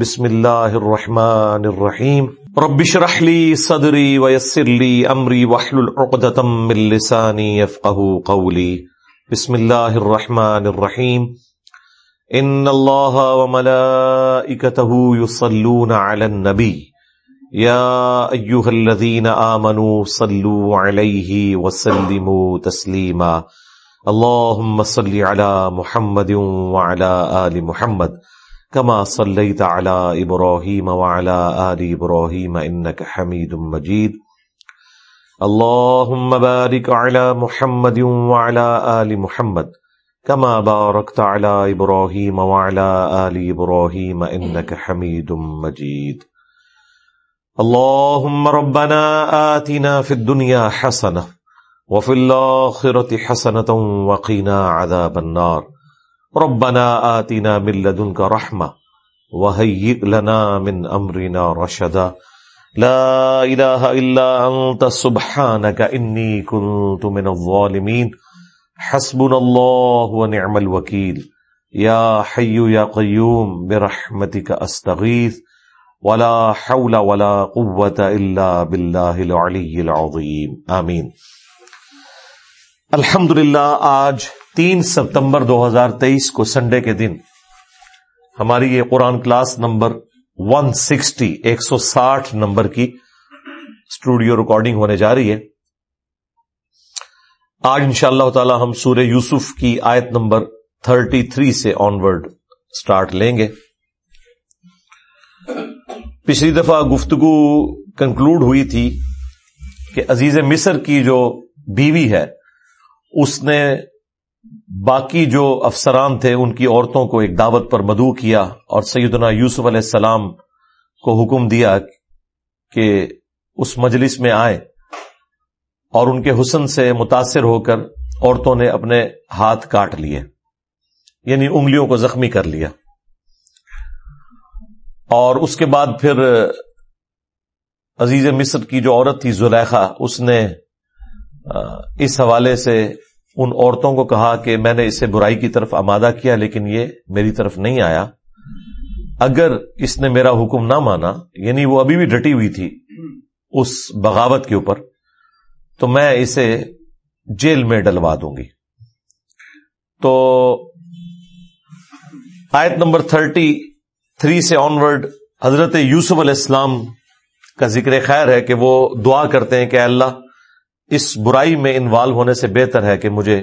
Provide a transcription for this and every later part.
بسم اللہ الرحمن الرحیم. رب اشرح لي صدری ويسر لي امری واحلل عقدة من لسانی يفقهوا قولی. بسم اللہ الرحمن الرحیم. ان اللہ وملائکته يصلون على النبی. یا ایها الذین آمنوا صلوا علیہ وسلموا تسلیما. اللہم صلی علی محمد وعلى آل محمد. كما صليت على إبراهيم وعلى آل إبراهيم إنك حميد مجيد. اللهم بارك على محمد وعلى آل محمد كما باركت على إبراهيم وعلى آل إبراهيم إنك حميد مجيد. اللهم ربنا آتنا في الدنيا حسنة وفي الآخرة حسنة وقنا عذاب النار. ربنا آتنا من لدنك رحمة وهيئ لنا من أمرنا رشدا. لا إله إلا أنت، سبحانك إني كنت من الظالمين. حسبنا الله ونعم الوكيل. يا حي يا قيوم، برحمتك أستغيث. ولا حول ولا قوة إلا بالله العلي العظيم. آمين. الحمد للہ آج تین ستمبر دو ہزار تیئیس کو سنڈے کے دن ہماری یہ Quran class number one sixty ایک سو ساٹھ نمبر کی اسٹوڈیو ریکارڈنگ ہونے جا رہی ہے۔ آج ان شاء اللہ تعالی ہم سورہ یوسف کی آیت نمبر تھرٹی تھری سے آن ورڈ اسٹارٹ لیں گے۔ پچھلی دفعہ گفتگو کنکلوڈ ہوئی تھی کہ عزیز مصر کی جو بیوی ہے، اس نے باقی جو افسران تھے، ان کی عورتوں کو ایک دعوت پر مدعو کیا اور سیدنا یوسف علیہ السلام کو حکم دیا کہ اس مجلس میں آئے اور ان کے حسن سے متاثر ہو کر عورتوں نے اپنے ہاتھ کاٹ لیے یعنی انگلیوں کو زخمی کر لیا۔ اور اس کے بعد پھر عزیز مصر کی جو عورت تھی زلیخا، اس نے اس حوالے سے ان عورتوں کو کہا کہ میں نے اسے برائی کی طرف آمادہ کیا لیکن یہ میری طرف نہیں آیا۔ اگر اس نے میرا حکم نہ مانا یعنی وہ ابھی بھی ڈٹی ہوئی تھی اس بغاوت کے اوپر، تو میں اسے جیل میں ڈلوا دوں گی۔ تو آیت نمبر تھرٹی تھری سے آنورڈ حضرت یوسف علیہ السلام کا ذکر خیر ہے کہ وہ دعا کرتے ہیں کہ اللہ اس برائی میں انوالو ہونے سے بہتر ہے کہ مجھے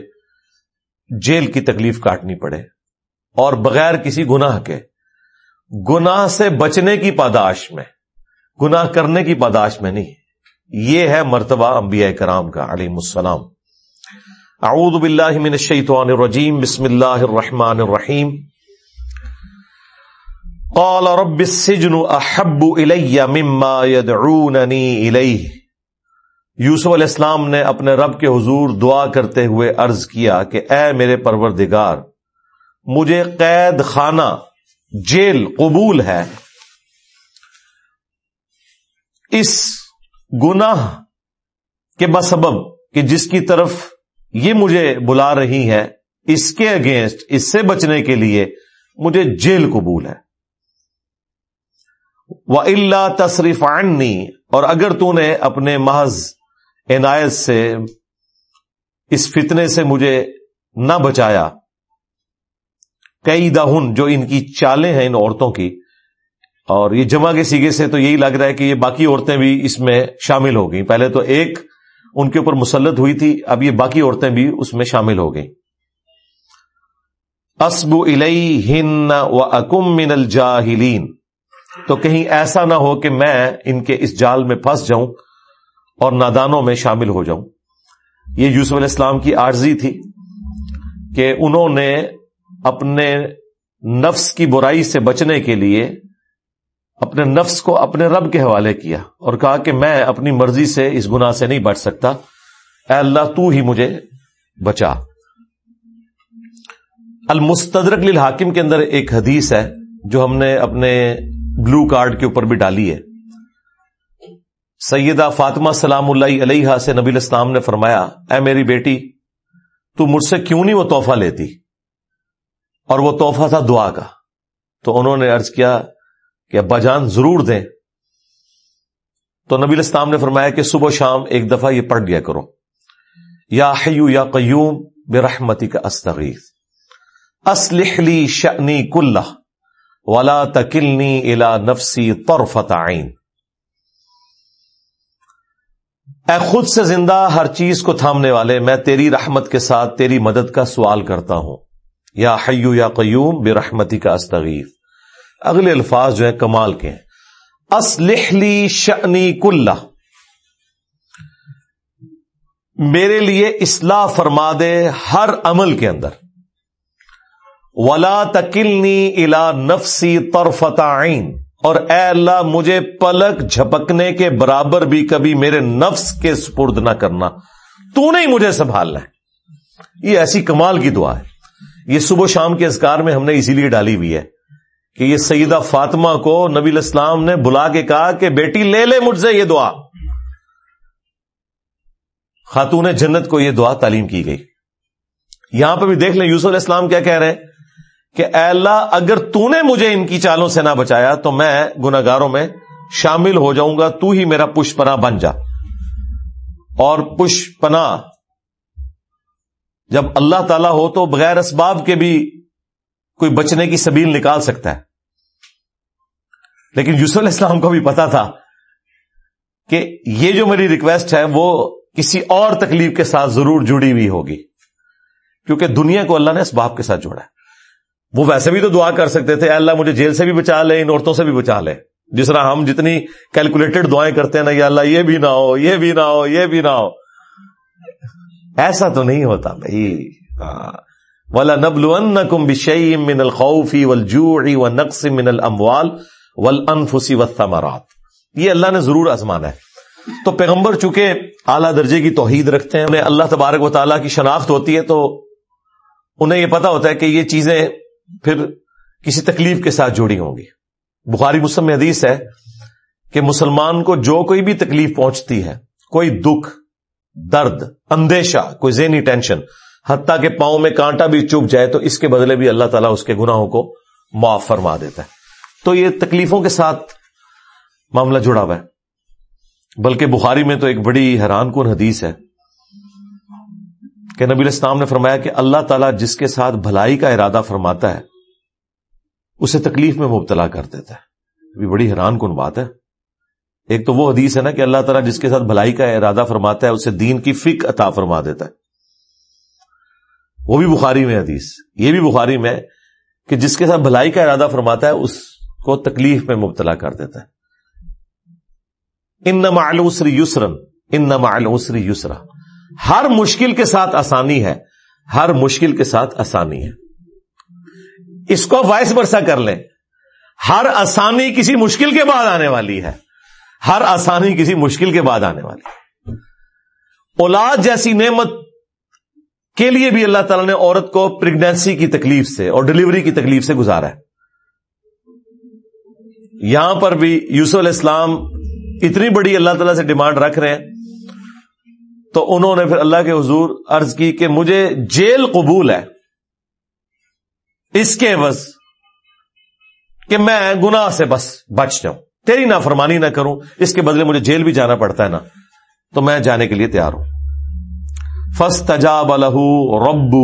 جیل کی تکلیف کاٹنی پڑے اور بغیر کسی گناہ کے، گناہ سے بچنے کی پاداش میں، گناہ کرنے کی پاداش میں نہیں۔ یہ ہے مرتبہ انبیاء کرام کا علیم السلام۔ اعوذ باللہ من الشیطان الرجیم، بسم اللہ الرحمن الرحیم۔ قال رب السجن احب الی مما يدعوننی الیہ۔ یوسف علیہ السلام نے اپنے رب کے حضور دعا کرتے ہوئے عرض کیا کہ اے میرے پروردگار، مجھے قید خانہ، جیل قبول ہے۔ اس گناہ کے بسبب کہ جس کی طرف یہ مجھے بلا رہی ہے، اس کے اگینسٹ اس سے بچنے کے لیے مجھے جیل قبول ہے۔ وہ اللہ تصریف اور اگر تو نے اپنے محض عنایت سے، اس فتنے سے مجھے نہ بچایا۔ کئی دہن جو ان کی چالیں ہیں ان عورتوں کی۔ اور یہ جمع کے سیگے سے تو یہی لگ رہا ہے کہ یہ باقی عورتیں بھی اس میں شامل ہو گئیں۔ پہلے تو ایک ان کے اوپر مسلط ہوئی تھی، اب یہ باقی عورتیں بھی اس میں شامل ہو گئیں۔ اسب ہن و اکم من الجاہلین۔ تو کہیں ایسا نہ ہو کہ میں ان کے اس جال میں پھنس جاؤں۔ اور نادانوں میں شامل ہو جاؤں۔ یہ یوسف علیہ السلام کی عارضی تھی کہ انہوں نے اپنے نفس کی برائی سے بچنے کے لیے اپنے نفس کو اپنے رب کے حوالے کیا اور کہا کہ میں اپنی مرضی سے اس گناہ سے نہیں بچ سکتا۔ اے اللہ، تو ہی مجھے بچا۔ المستدرک للحاکم کے اندر ایک حدیث ہے جو ہم نے اپنے بلو کارڈ کے اوپر بھی ڈالی ہے۔ سیدہ فاطمہ سلام اللہ علیہ سے نبی الاسلام نے فرمایا، اے میری بیٹی، تو مجھ سے کیوں نہیں وہ تحفہ لیتی؟ اور وہ تحفہ تھا دعا کا۔ تو انہوں نے ارض کیا کہ، ابا جان، ضرور دیں۔ تو نبی الاسلام نے فرمایا کہ، صبح شام ایک دفعہ یہ پڑھ گیا کرو۔ یا حیو یا قیوم بے رحمتی کا استغیث اسلحلی شنی کل ولا تکلنی الا نفسی طرفت عین۔ اے خود سے زندہ ہر چیز کو تھامنے والے، میں تیری رحمت کے ساتھ تیری مدد کا سوال کرتا ہوں۔ یا حیو یا قیوم بے رحمتی کا استغیث۔ اگلے الفاظ جو ہیں کمال کے ہیں۔ اسلحلی شنی کل میرے لیے اصلاح فرما دے ہر عمل کے اندر۔ ولا تکلنی الا نفسی عین اور اے اللہ مجھے پلک جھپکنے کے برابر بھی کبھی میرے نفس کے سپرد نہ کرنا۔ تو نہیں مجھے سنبھالنا ہے۔ یہ ایسی کمال کی دعا ہے۔ یہ صبح شام کے اذکار میں ہم نے اسی لیے ڈالی ہوئی ہے کہ یہ سیدہ فاطمہ کو نبی الاسلام نے بلا کے کہا کہ بیٹی لے لے مجھ سے یہ دعا۔ خاتون جنت کو یہ دعا تعلیم کی گئی۔ یہاں پہ بھی دیکھ لیں، یوسف علیہ السلام کیا کہہ رہے ہیں؟ کہ اے اللہ، اگر تو نے مجھے ان کی چالوں سے نہ بچایا تو میں گناگاروں میں شامل ہو جاؤں گا، تو ہی میرا پش پنا بن جا۔ اور پش پنا جب اللہ تعالی ہو تو بغیر اسباب کے بھی کوئی بچنے کی سبیل نکال سکتا ہے۔ لیکن یوسف علیہ السلام کو بھی پتا تھا کہ یہ جو میری ریکویسٹ ہے، وہ کسی اور تکلیف کے ساتھ ضرور جڑی ہوئی ہوگی۔ کیونکہ دنیا کو اللہ نے اسباب کے ساتھ جوڑا ہے۔ وہ ویسے بھی تو دعا کر سکتے تھے اللہ مجھے جیل سے بھی بچا لے، ان عورتوں سے بھی بچا لے۔ جس طرح ہم جتنی کیلکولیٹڈ دعائیں کرتے ہیں نا، یا اللہ یہ بھی نہ ہو، یہ بھی نہ ہو، یہ بھی نہ ہو۔ ایسا تو نہیں ہوتا بھائی۔ ہاں۔ ولا نبل کم بشئی من الخوفی ولجوڑی و نقص من الموال ول انفسی یہ اللہ نے ضرور آزمانا ہے۔ تو پیغمبر چونکہ اعلیٰ درجے کی توحید رکھتے ہیں، انہیں اللہ تبارک و تعالیٰ کی شناخت ہوتی ہے، تو انہیں یہ پتا ہوتا ہے کہ یہ چیزیں پھر کسی تکلیف کے ساتھ جڑی ہوں گی۔ بخاری مسلم حدیث ہے کہ مسلمان کو جو کوئی بھی تکلیف پہنچتی ہے، کوئی دکھ، درد، اندیشہ، کوئی ذہنی ٹینشن، حتیٰ کہ پاؤں میں کانٹا بھی چپ جائے تو اس کے بدلے بھی اللہ تعالیٰ اس کے گناہوں کو معاف فرما دیتا ہے۔ تو یہ تکلیفوں کے ساتھ معاملہ جڑا ہوا ہے۔ بلکہ بخاری میں تو ایک بڑی حیران کن حدیث ہے۔ کہ نبی اسلام نے فرمایا کہ اللہ تعالیٰ جس کے ساتھ بھلائی کا ارادہ فرماتا ہے، اسے تکلیف میں مبتلا کر دیتا ہے۔ یہ بڑی حیران کن بات ہے۔ ایک تو وہ حدیث ہے نا کہ اللہ تعالیٰ جس کے ساتھ بھلائی کا ارادہ فرماتا ہے، اسے دین کی فک عطا فرما دیتا ہے۔ وہ بھی بخاری میں حدیث۔ یہ بھی بخاری میں کہ جس کے ساتھ بھلائی کا ارادہ فرماتا ہے، اس کو تکلیف میں مبتلا کر دیتا ہے۔ ان نمالوسری یسرن ان نمالوسری یسرا۔ ہر مشکل کے ساتھ آسانی ہے، ہر مشکل کے ساتھ آسانی ہے۔ اس کو وائس برسا کر لیں۔ ہر آسانی کسی مشکل کے بعد آنے والی ہے۔ ہر آسانی کسی مشکل کے بعد آنے والی ہے۔ اولاد جیسی نعمت کے لیے بھی اللہ تعالیٰ نے عورت کو پریگنینسی کی تکلیف سے اور ڈلیوری کی تکلیف سے گزارا ہے۔ یہاں پر بھی یوسف علیہ السلام اتنی بڑی اللہ تعالیٰ سے ڈیمانڈ رکھ رہے ہیں۔ تو انہوں نے پھر اللہ کے حضور عرض کی کہ مجھے جیل قبول ہے۔ اس کے بس کہ میں گناہ سے بس بچ جاؤں۔ تیری نہ فرمانی نہ کروں، اس کے بدلے مجھے جیل بھی جانا پڑتا ہے نا۔ تو میں جانے کے لیے تیار ہوں۔ فس تجاب الح رب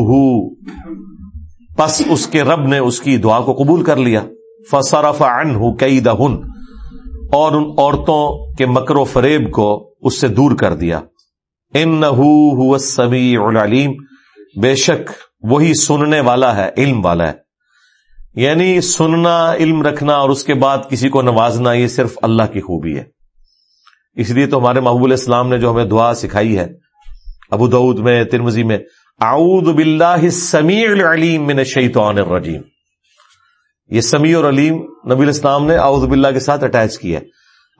پس اس کے رب نے اس کی دعا کو قبول کر لیا۔ فصرف عنہ کئی دہن اور ان عورتوں کے مکر و فریب کو اس سے دور کر دیا۔ ان نہ العلیم۔ بے شک وہی سننے والا ہے، علم والا ہے۔ یعنی سننا، علم رکھنا اور اس کے بعد کسی کو نوازنا، یہ صرف اللہ کی خوبی ہے۔ اس لیے تو ہمارے محبوب الاسلام نے جو ہمیں دعا سکھائی ہے، ابو دعود میں ترمزی میں، اعوذ باللہ السمیع العلیم من الشیطان الرجیم۔ یہ سمیع اور علیم نبی الاسلام نے اعوذ باللہ کے ساتھ اٹیچ کیا ہے۔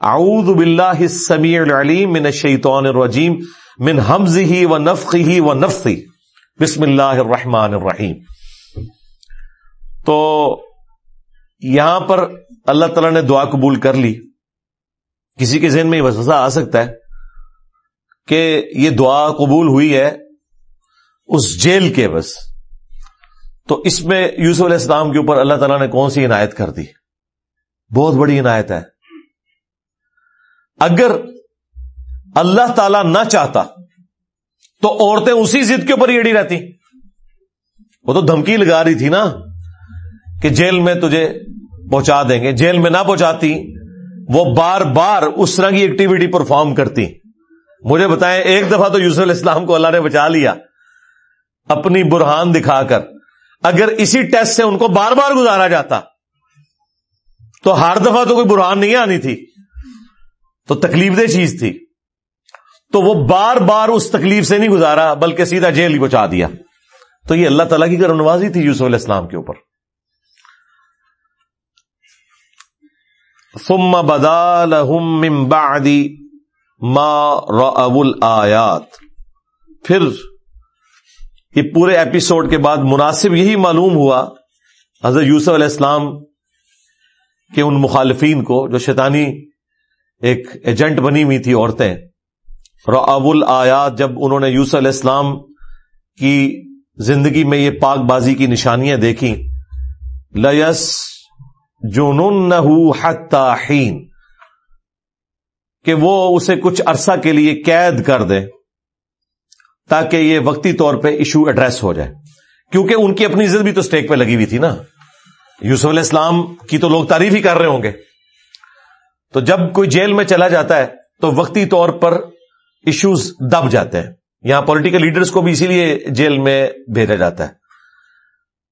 اعوذ باللہ السمیع العلیم من الشیطان الرجیم۔ من حمزه و نفخه و نفثی بسم اللہ الرحمن الرحیم. تو یہاں پر اللہ تعالی نے دعا قبول کر لی. کسی کے ذہن میں یہ وسوسہ آ سکتا ہے کہ یہ دعا قبول ہوئی ہے اس جیل کے بس. تو اس میں یوسف علیہ السلام کے اوپر اللہ تعالیٰ نے کون سی عنایت کر دی؟ بہت بڑی عنایت ہے. اگر اللہ تعالی نہ چاہتا تو عورتیں اسی ضد کے اوپر ہی اڑی رہتی۔ وہ تو دھمکی لگا رہی تھی نا کہ جیل میں تجھے پہنچا دیں گے۔ جیل میں نہ پہنچاتی، وہ بار بار اس طرح کی ایکٹیویٹی پرفارم کرتی۔ مجھے بتائیں، ایک دفعہ تو یوسف علیہ السلام کو اللہ نے بچا لیا۔ اپنی برہان دکھا کر۔ اگر اسی ٹیسٹ سے ان کو بار بار گزارا جاتا، تو ہر دفعہ تو کوئی برہان نہیں آنی تھی۔ تو تکلیف دہ چیز تھی۔ تو وہ بار بار اس تکلیف سے نہیں گزارا، بلکہ سیدھا جیل ہی پہنچا دیا۔ تو یہ اللہ تعالیٰ کی کرم نوازی تھی یوسف علیہ السلام کے اوپر۔ ثم بدا لهم من بعد ما رأوا الآیات۔ پھر یہ پورے ایپیسوڈ کے بعد مناسب یہی معلوم ہوا، حضرت یوسف علیہ السلام کے ان مخالفین کو، جو شیطانی ایک ایجنٹ بنی ہوئی تھی، عورتیں۔ رعب الآیات جب انہوں نے یوسف علیہ السلام کی زندگی میں یہ پاک بازی کی نشانیاں دیکھی لس جنون حین کہ وہ اسے کچھ عرصہ کے لیے قید کر دے، تاکہ یہ وقتی طور پہ ایشو ایڈریس ہو جائے۔ کیونکہ ان کی اپنی عزت بھی تو اسٹیک پہ لگی ہوئی تھی نا۔ یوسف علیہ السلام کی تو لوگ تعریف ہی کر رہے ہوں گے۔ تو جب کوئی جیل میں چلا جاتا ہے، تو وقتی طور پر ایشوز دب جاتے ہیں۔ یہاں پولیٹیکل لیڈرز کو بھی اسی لیے جیل میں بھیجا جاتا ہے۔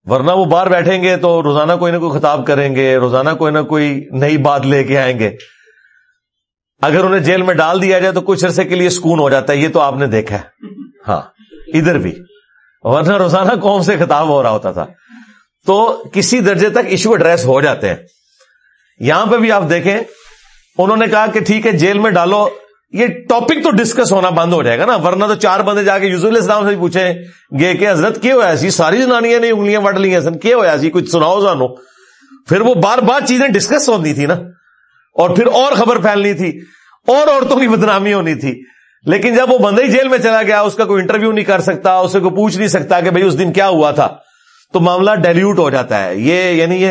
ورنہ وہ باہر بیٹھیں گے تو روزانہ کوئی نہ کوئی خطاب کریں گے، روزانہ کوئی نہ کوئی نئی بات لے کے آئیں گے۔ اگر انہیں جیل میں ڈال دیا جائے تو کچھ عرصے کے لیے سکون ہو جاتا ہے۔ یہ تو آپ نے دیکھا ہے۔ ہاں ادھر بھی۔ ورنہ روزانہ قوم سے خطاب ہو رہا ہوتا تھا۔ تو کسی درجے تک ایشو ایڈریس ہو جاتے ہیں۔ یہاں پہ بھی آپ دیکھیں، انہوں نے کہا کہ ٹھیک ہے، جیل میں ڈالو۔ یہ ٹاپک تو ڈسکس ہونا بند ہو جائے گا نا، ورنہ تو چار بندے جا کے یوز السلام سے پوچھیں گے کہ حضرت کیا ہوا سی ساری جنانیاں نے انگلیاں وڈ لی سن، کیا ہوا سی کچھ سناؤ سانو پھر وہ بار بار چیزیں ڈسکس ہونی تھی نا۔ اور پھر اور خبر پھیلنی تھی۔ اور عورتوں کی بدنامی ہونی تھی۔ لیکن جب وہ بندہ ہی جیل میں چلا گیا، اس کا کوئی انٹرویو نہیں کر سکتا، اسے کوئی پوچھ نہیں سکتا کہ بھائی اس دن کیا ہوا تھا۔ تو معاملہ ڈیلیوٹ ہو جاتا ہے۔ یہ یعنی یہ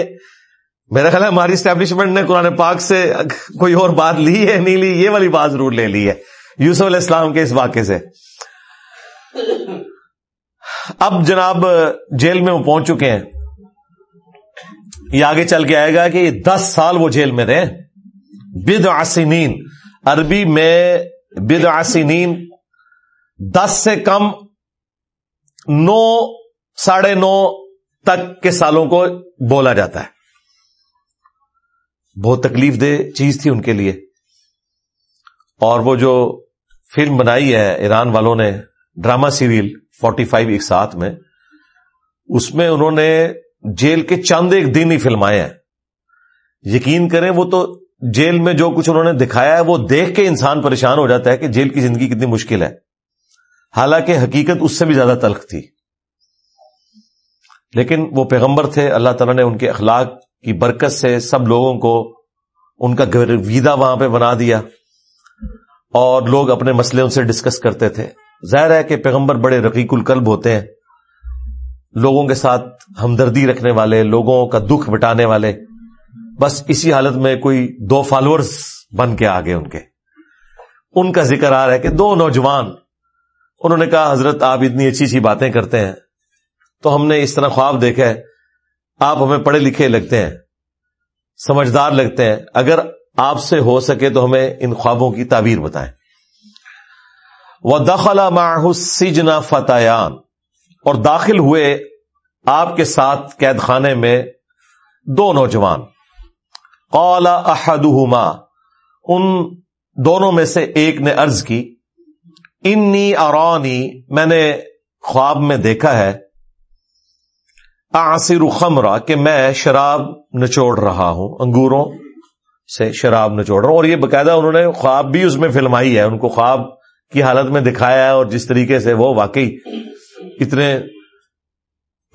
میرا خیال ہے ہماری اسٹیبلشمنٹ نے قرآن پاک سے کوئی اور بات لی ہے نہیں لی، یہ والی بات ضرور لے لی ہے۔ یوسف علیہ السلام کے اس واقعے سے۔ اب جناب، جیل میں وہ پہنچ چکے ہیں۔ یہ آگے چل کے آئے گا کہ یہ دس سال وہ جیل میں رہے۔ بد آسینین عربی میں بد آسینین دس سے کم نو، ساڑھے نو تک کے سالوں کو بولا جاتا ہے۔ بہت تکلیف دہ چیز تھی ان کے لیے۔ اور وہ جو فلم بنائی ہے ایران والوں نے ڈراما سیریل فورٹی فائیو ایک ساتھ میں، اس میں انہوں نے جیل کے چند ایک دن ہی فلمائے ہیں۔ یقین کریں وہ تو جیل میں جو کچھ انہوں نے دکھایا ہے، وہ دیکھ کے انسان پریشان ہو جاتا ہے کہ جیل کی زندگی کتنی مشکل ہے۔ حالانکہ حقیقت اس سے بھی زیادہ تلخ تھی۔ لیکن وہ پیغمبر تھے، اللہ تعالیٰ نے ان کے اخلاق کی برکت سے سب لوگوں کو ان کا ویدا وہاں پہ بنا دیا اور لوگ اپنے مسئلے ان سے ڈسکس کرتے تھے۔ ظاہر ہے کہ پیغمبر بڑے رقیق القلب ہوتے ہیں۔ لوگوں کے ساتھ ہمدردی رکھنے والے، لوگوں کا دکھ بٹانے والے۔ بس اسی حالت میں کوئی دو فالوورز بن کے آگے ان کے۔ ان کا ذکر آ رہا ہے کہ دو نوجوان، انہوں نے کہا، حضرت آپ اتنی اچھی اچھی باتیں کرتے ہیں۔ تو ہم نے اس طرح خواب دیکھا ہے۔ آپ ہمیں پڑھے لکھے لگتے ہیں، سمجھدار لگتے ہیں، اگر آپ سے ہو سکے تو ہمیں ان خوابوں کی تعبیر بتائیں۔ وہ دخلا ماہ سجنا فتحان اور داخل ہوئے آپ کے ساتھ قید خانے میں دو نوجوان۔ قال احدہما ان دونوں میں سے ایک نے ارض کی انی ارانی میں نے خواب میں دیکھا ہے آصر خمرہ کہ میں شراب نچوڑ رہا ہوں، انگوروں سے شراب نچوڑ رہا ہوں۔ اور یہ باقاعدہ انہوں نے خواب بھی اس میں فلمائی ہے، ان کو خواب کی حالت میں دکھایا ہے اور جس طریقے سے وہ واقعی اتنے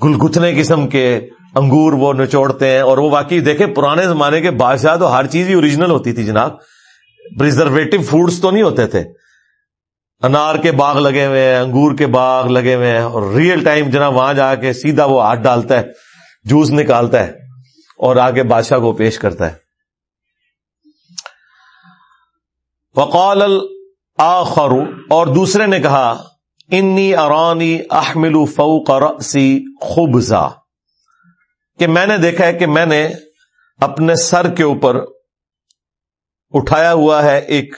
گلگتنے قسم کے انگور وہ نچوڑتے ہیں۔ اور وہ واقعی دیکھیں، پرانے زمانے کے بادشاہ تو ہر چیز ہی اوریجنل ہوتی تھی جناب۔ پرزرویٹو فوڈز تو نہیں ہوتے تھے۔ انار کے باغ لگے ہوئے ہیں، انگور کے باغ لگے ہوئے ہیں اور ریئل ٹائم جناب وہاں جا کے سیدھا وہ ہاتھ ڈالتا ہے، جوس نکالتا ہے اور آگے بادشاہ کو پیش کرتا ہے۔ وقال الآخر، اور دوسرے نے کہا انی ارانی احمل فوق رأسی خبزا۔ کہ میں نے دیکھا ہے کہ میں نے اپنے سر کے اوپر اٹھایا ہوا ہے ایک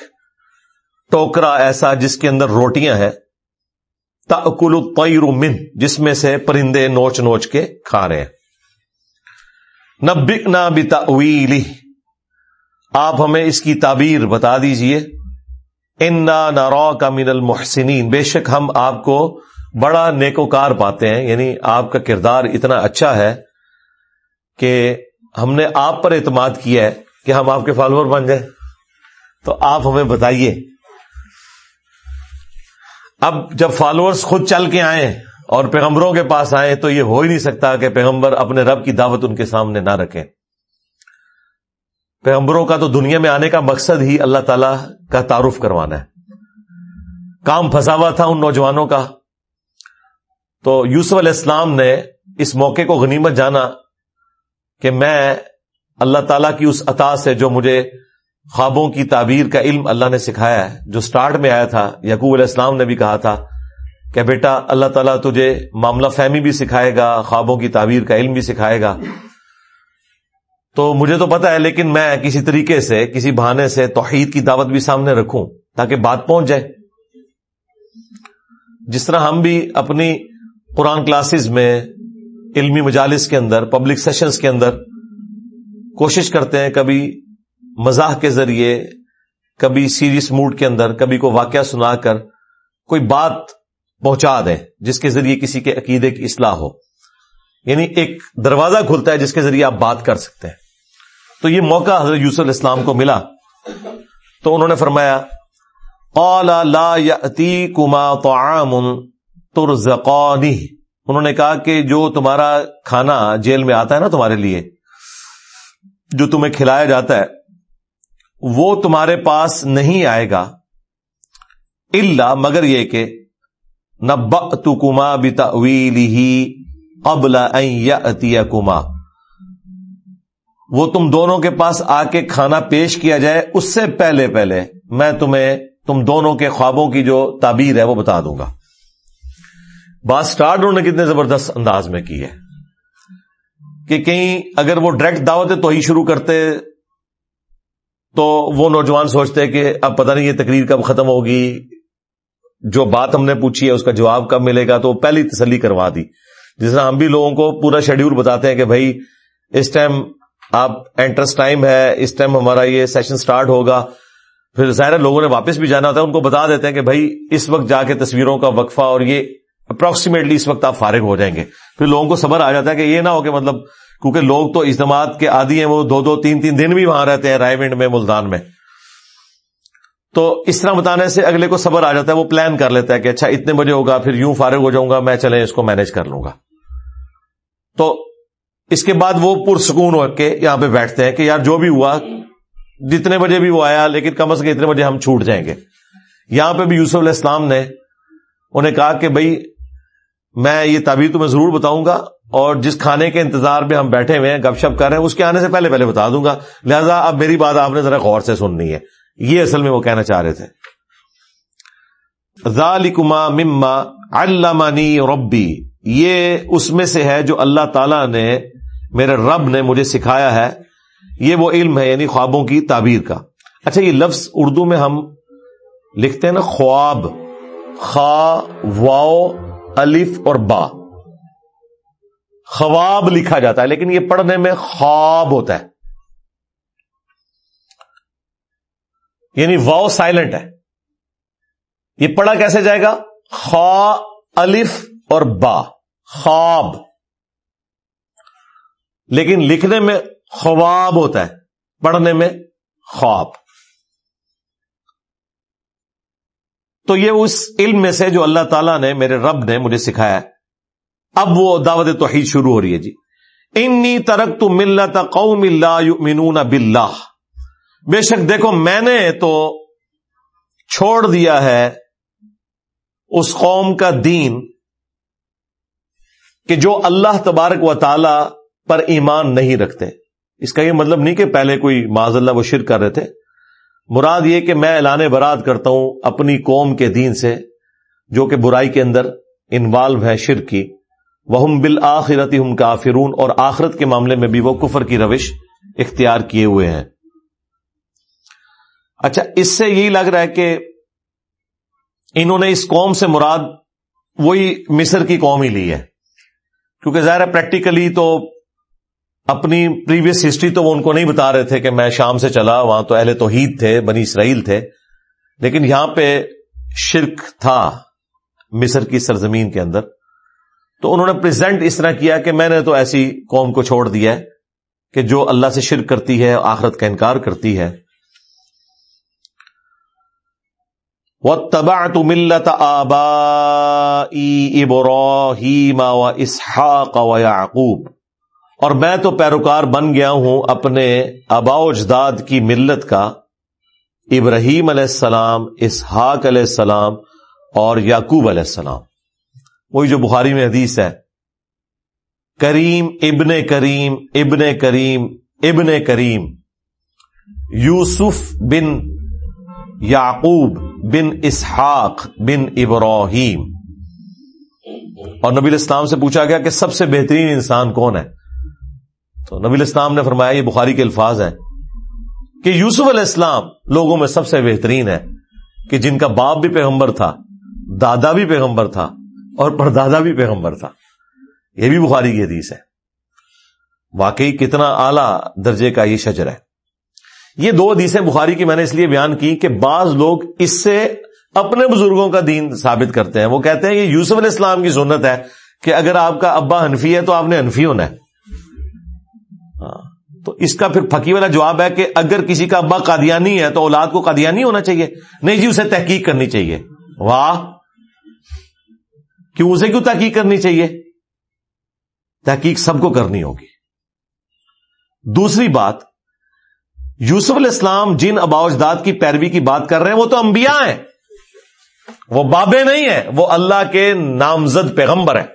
ٹوکرا ایسا جس کے اندر روٹیاں ہیں تاکل الطیر من، جس میں سے پرندے نوچ نوچ کے کھا رہے ہیں۔ نبکنا بتاویلی آپ ہمیں اس کی تعبیر بتا دیجیے۔ انا نارا کا من المحسنین۔ بے شک ہم آپ کو بڑا نیکوکار پاتے ہیں یعنی آپ کا کردار اتنا اچھا ہے کہ ہم نے آپ پر اعتماد کیا ہے کہ ہم آپ کے فالوور بن جائیں۔ تو آپ ہمیں بتائیے اب جب فالوورز خود چل کے آئے اور پیغمبروں کے پاس آئے تو یہ ہو ہی نہیں سکتا کہ پیغمبر اپنے رب کی دعوت ان کے سامنے نہ رکھیں۔ پیغمبروں کا تو دنیا میں آنے کا مقصد ہی اللہ تعالی کا تعارف کروانا ہے۔ کام پھنسا ہوا تھا ان نوجوانوں کا۔ تو یوسف علیہ السلام نے اس موقع کو غنیمت جانا کہ میں اللہ تعالی کی اس عطا سے جو مجھے خوابوں کی تعبیر کا علم اللہ نے سکھایا ہے۔ جو سٹارٹ میں آیا تھا یقوب علیہ السلام نے بھی کہا تھا کہ بیٹا، اللہ تعالیٰ تجھے معاملہ فہمی بھی سکھائے گا، خوابوں کی تعبیر کا علم بھی سکھائے گا۔ تو مجھے تو پتا ہے، لیکن میں کسی طریقے سے، کسی بہانے سے توحید کی دعوت بھی سامنے رکھوں تاکہ بات پہنچ جائے۔ جس طرح ہم بھی اپنی قرآن کلاسز میں علمی مجالس کے اندر پبلک سیشنز کے اندر کوشش کرتے ہیں، کبھی مزاح کے ذریعے کبھی سیریس موڈ کے اندر کبھی کو واقعہ سنا کر کوئی بات پہنچا دیں جس کے ذریعے کسی کے عقیدے کی اصلاح ہو۔ یعنی ایک دروازہ کھلتا ہے جس کے ذریعے آپ بات کر سکتے ہیں۔ تو یہ موقع حضرت یوسف علیہ السلام کو ملا۔ تو انہوں نے فرمایا، قال لا کما ترزقانی۔ انہوں نے کہا کہ جو تمہارا کھانا جیل میں آتا ہے نا تمہارے لیے، جو تمہیں کھلایا جاتا ہے وہ تمہارے پاس نہیں آئے گا اللہ مگر یہ کہ نب تو کما بتا ابلا کما وہ تم دونوں کے پاس آ کے کھانا پیش کیا جائے، اس سے پہلے پہلے میں تمہیں تم دونوں کے خوابوں کی جو تعبیر ہے وہ بتا دوں گا۔ بات اسٹارٹ انہوں نے کتنے زبردست انداز میں کی ہے کہ کہیں اگر وہ ڈائریکٹ دعوت تو ہی شروع کرتے تو وہ نوجوان سوچتے کہ اب پتہ نہیں یہ تقریر کب ختم ہوگی۔ جو بات ہم نے پوچھی ہے، اس کا جواب کب ملے گا؟ تو پہلی تسلی کروا دی۔ جس طرح ہم بھی لوگوں کو پورا شیڈیول بتاتے ہیں کہ بھائی، اس ٹائم آپ انٹرس ٹائم ہے، اس ٹائم ہمارا یہ سیشن سٹارٹ ہوگا۔ پھر ظاہر لوگوں نے واپس بھی جانا ہوتا ہے، ان کو بتا دیتے ہیں کہ بھائی، اس وقت جا کے تصویروں کا وقفہ اور یہ اپروکسیمیٹلی اس وقت آپ فارغ ہو جائیں گے۔ پھر لوگوں کو صبر آ جاتا ہے کہ یہ نہ ہو کہ مطلب کیونکہ لوگ تو اجتماعات کے عادی ہیں، وہ دو دو تین تین دن بھی وہاں رہتے ہیں، رائے ونڈ میں ملتان میں۔ تو اس طرح بتانے سے اگلے کو صبر آ جاتا ہے، وہ پلان کر لیتا ہے کہ اچھا اتنے بجے ہوگا، پھر یوں فارغ ہو جاؤں گا، میں چلے اس کو مینج کر لوں گا۔ تو اس کے بعد وہ پرسکون ہو کے یہاں پہ بیٹھتے ہیں کہ یار جو بھی ہوا، جتنے بجے بھی وہ آیا، لیکن کم از کم اتنے بجے ہم چھوٹ جائیں گے۔ یہاں پہ بھی یوسف علیہ السلام نے انہیں کہا کہ بھائی، میں یہ تعبیر تمہیں ضرور بتاؤں گا اور جس کھانے کے انتظار میں ہم بیٹھے ہوئے ہیں، گپ شپ کر رہے ہیں، اس کے آنے سے پہلے پہلے بتا دوں گا۔ لہذا اب میری بات آپ نے ذرا غور سے سننی ہے۔ یہ اصل میں وہ کہنا چاہ رہے تھے۔ ذالکما مما علمانی ربی۔ یہ اس میں سے ہے جو اللہ تعالی نے، میرے رب نے مجھے سکھایا ہے۔ یہ وہ علم ہے یعنی خوابوں کی تعبیر کا۔ اچھا یہ لفظ اردو میں ہم لکھتے ہیں نا، خواب۔ خا واؤ الف اور با۔ خواب لکھا جاتا ہے، لیکن یہ پڑھنے میں خواب ہوتا ہے۔ یعنی واؤ سائلنٹ ہے۔ یہ پڑھا کیسے جائے گا؟ خا، الف اور با۔ خواب۔ لیکن لکھنے میں خواب ہوتا ہے، پڑھنے میں خواب۔ تو یہ اس علم میں سے جو اللہ تعالیٰ نے، میرے رب نے مجھے سکھایا ہے۔ اب وہ دعوت توحید شروع ہو رہی ہے جی۔ انی ترک تو ملت قوم اللہ بلّہ بے شک دیکھو، میں نے تو چھوڑ دیا ہے اس قوم کا دین کہ جو اللہ تبارک و تعالی پر ایمان نہیں رکھتے۔ اس کا یہ مطلب نہیں کہ پہلے کوئی معذ اللہ وہ شرک کر رہے تھے۔ مراد یہ کہ میں اعلان برات کرتا ہوں اپنی قوم کے دین سے جو کہ برائی کے اندر انوالو ہے شرک کی۔ وہ بال آخرتی ہم کافرون، اور آخرت کے معاملے میں بھی وہ کفر کی روش اختیار کیے ہوئے ہیں۔ اچھا اس سے یہی لگ رہا ہے کہ انہوں نے اس قوم سے مراد وہی مصر کی قوم ہی لی ہے۔ کیونکہ ظاہر ہے پریکٹیکلی تو اپنی پریویس ہسٹری تو وہ ان کو نہیں بتا رہے تھے کہ میں شام سے چلا، وہاں تو اہل توحید تھے، بنی اسرائیل تھے۔ لیکن یہاں پہ شرک تھا مصر کی سرزمین کے اندر۔ تو انہوں نے پریزنٹ اس طرح کیا کہ میں نے تو ایسی قوم کو چھوڑ دیا ہے کہ جو اللہ سے شرک کرتی ہے آخرت کا انکار کرتی ہے۔ وہ تبا تو ملت آبا و اسحاق و یعقوب اور میں تو پیروکار بن گیا ہوں اپنے ابا اجداد کی ملت کا۔ ابراہیم علیہ السلام، اسحاق علیہ السلام اور یعقوب علیہ السلام۔ وہی جو بخاری میں حدیث ہے۔ کریم ابن کریم ابن کریم ابن کریم۔ یوسف بن یعقوب بن اسحاق بن ابراہیم۔ اور نبی الاسلام سے پوچھا گیا کہ سب سے بہترین انسان کون ہے؟ تو نبی الاسلام نے فرمایا یہ بخاری کے الفاظ ہیں کہ یوسف علیہ السلام لوگوں میں سب سے بہترین ہے کہ جن کا باپ بھی پیغمبر تھا، دادا بھی پیغمبر تھا اور پردادا بھی پیغمبر تھا۔ یہ بھی بخاری کی حدیث ہے۔ واقعی کتنا اعلی درجے کا یہ شجر ہے۔ یہ دو حدیثیں بخاری کی میں نے اس لیے بیان کی کہ بعض لوگ اس سے اپنے بزرگوں کا دین ثابت کرتے ہیں۔ وہ کہتے ہیں کہ یوسف علیہ السلام کی سنت ہے کہ اگر آپ کا ابا حنفی ہے تو آپ نے حنفی ہونا ہے۔ ہاں، تو اس کا پھر پھکی والا جواب ہے کہ اگر کسی کا ابا قادیانی ہے تو اولاد کو قادیانی ہونا چاہیے۔ نہیں جی اسے تحقیق کرنی چاہیے۔ واہ! کیوں اسے کیوں تحقیق کرنی چاہیے؟ تحقیق سب کو کرنی ہوگی۔ دوسری بات، یوسف علیہ السلام جن ابا اجداد کی پیروی کی بات کر رہے ہیں، وہ تو انبیاء ہیں۔ وہ بابے نہیں ہیں، وہ اللہ کے نامزد پیغمبر ہیں۔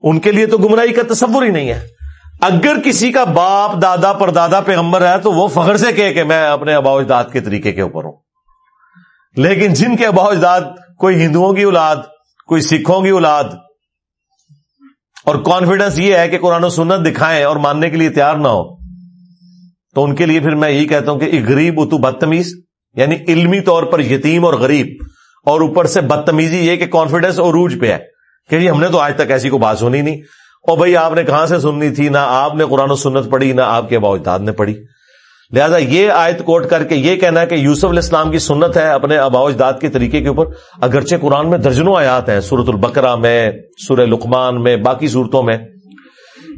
ان کے لیے تو گمراہی کا تصور ہی نہیں ہے۔ اگر کسی کا باپ، دادا پر دادا پیغمبر ہے، تو وہ فخر سے کہے کہ میں اپنے ابا اجداد کے طریقے کے اوپر ہوں۔ لیکن جن کے ابا اجداد، کوئی ہندوؤں کی اولاد کوئی سکھوں کی اولاد؟ اور کانفیڈنس یہ ہے کہ قرآن و سنت دکھائیں اور ماننے کے لیے تیار نہ ہو۔ تو ان کے لیے پھر میں یہی کہتا ہوں کہ ایک غریب اتو بدتمیز یعنی علمی طور پر یتیم اور غریب۔ اور اوپر سے بدتمیزی یہ کہ کانفیڈنس اور پہ ہے۔ کہ جی ہم نے تو آج تک ایسی کو بات سنی نہیں۔ اور بھائی آپ نے کہاں سے سننی تھی؟ نہ آپ نے قرآن و سنت پڑھی، نہ آپ کے باوجداد نے پڑھی۔ لہذا یہ آیت کوٹ کر کے یہ کہنا ہے کہ یوسف علیہ السلام کی سنت ہے اپنے اباؤجداد کے طریقے کے اوپر، اگرچہ قرآن میں درجنوں آیات ہیں سورت البقرہ میں، سورہ لقمان میں، باقی صورتوں میں،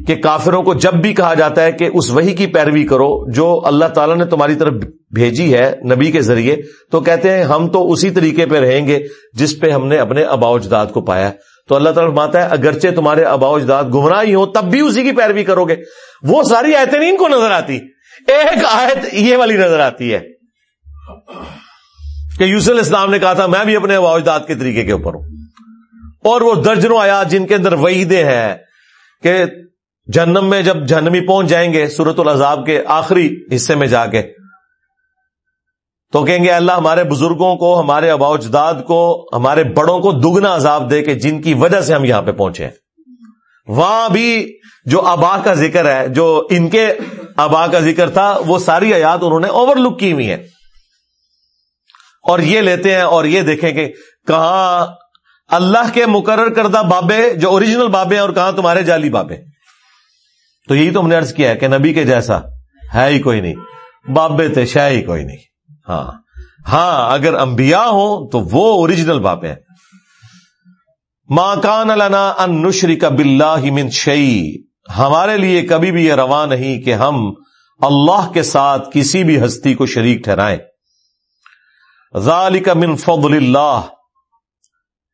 کہ کافروں کو جب بھی کہا جاتا ہے کہ اس وہی کی پیروی کرو جو اللہ تعالیٰ نے تمہاری طرف بھیجی ہے نبی کے ذریعے، تو کہتے ہیں ہم تو اسی طریقے پہ رہیں گے جس پہ ہم نے اپنے اباؤجداد کو پایا۔ تو اللہ تعالیٰ ماتا ہے، اگرچہ تمہارے ابا اجداد گمراہی ہو تب بھی اسی کی پیروی کرو گے۔ وہ ساری آیتیں نہیں ان کو نظر آتی۔ ایک آیت یہ والی نظر آتی ہے کہ یوسف الاسلام نے کہا تھا، میں بھی اپنے ابا اجداد کے طریقے کے اوپر ہوں۔ اور وہ درجنوں آیات جن کے اندر وعیدیں ہیں کہ جہنم میں جب جہنمی پہنچ جائیں گے سورت العذاب کے آخری حصے میں جا کے، تو کہیں گے، اللہ ہمارے بزرگوں کو، ہمارے ابا اجداد کو، ہمارے بڑوں کو دگنا عذاب دے کہ جن کی وجہ سے ہم یہاں پہ پہنچے ہیں۔ وہاں بھی جو ابا کا ذکر ہے، جو ان کے ابا کا ذکر تھا، وہ ساری آیات انہوں نے اوور لک کی ہوئی ہیں۔ اور یہ لیتے ہیں اور یہ دیکھیں کہ کہاں اللہ کے مقرر کردہ بابے جو اوریجنل بابے ہیں اور کہاں تمہارے جعلی بابے تو یہی تو ہم نے ارض کیا ہے کہ نبی کے جیسا ہے ہی کوئی نہیں، بابے تھے شہ ہی کوئی نہیں۔ ہاں۔ ہاں اگر انبیاء ہوں تو وہ اوریجنل بابے ہیں۔ ماں کان لنا ان نشری کا بلّہ من شعی ہمارے لیے کبھی بھی یہ رواں نہیں کہ ہم اللہ کے ساتھ کسی بھی ہستی کو شریک ٹھہرائیں۔ ذالک من فضل اللہ،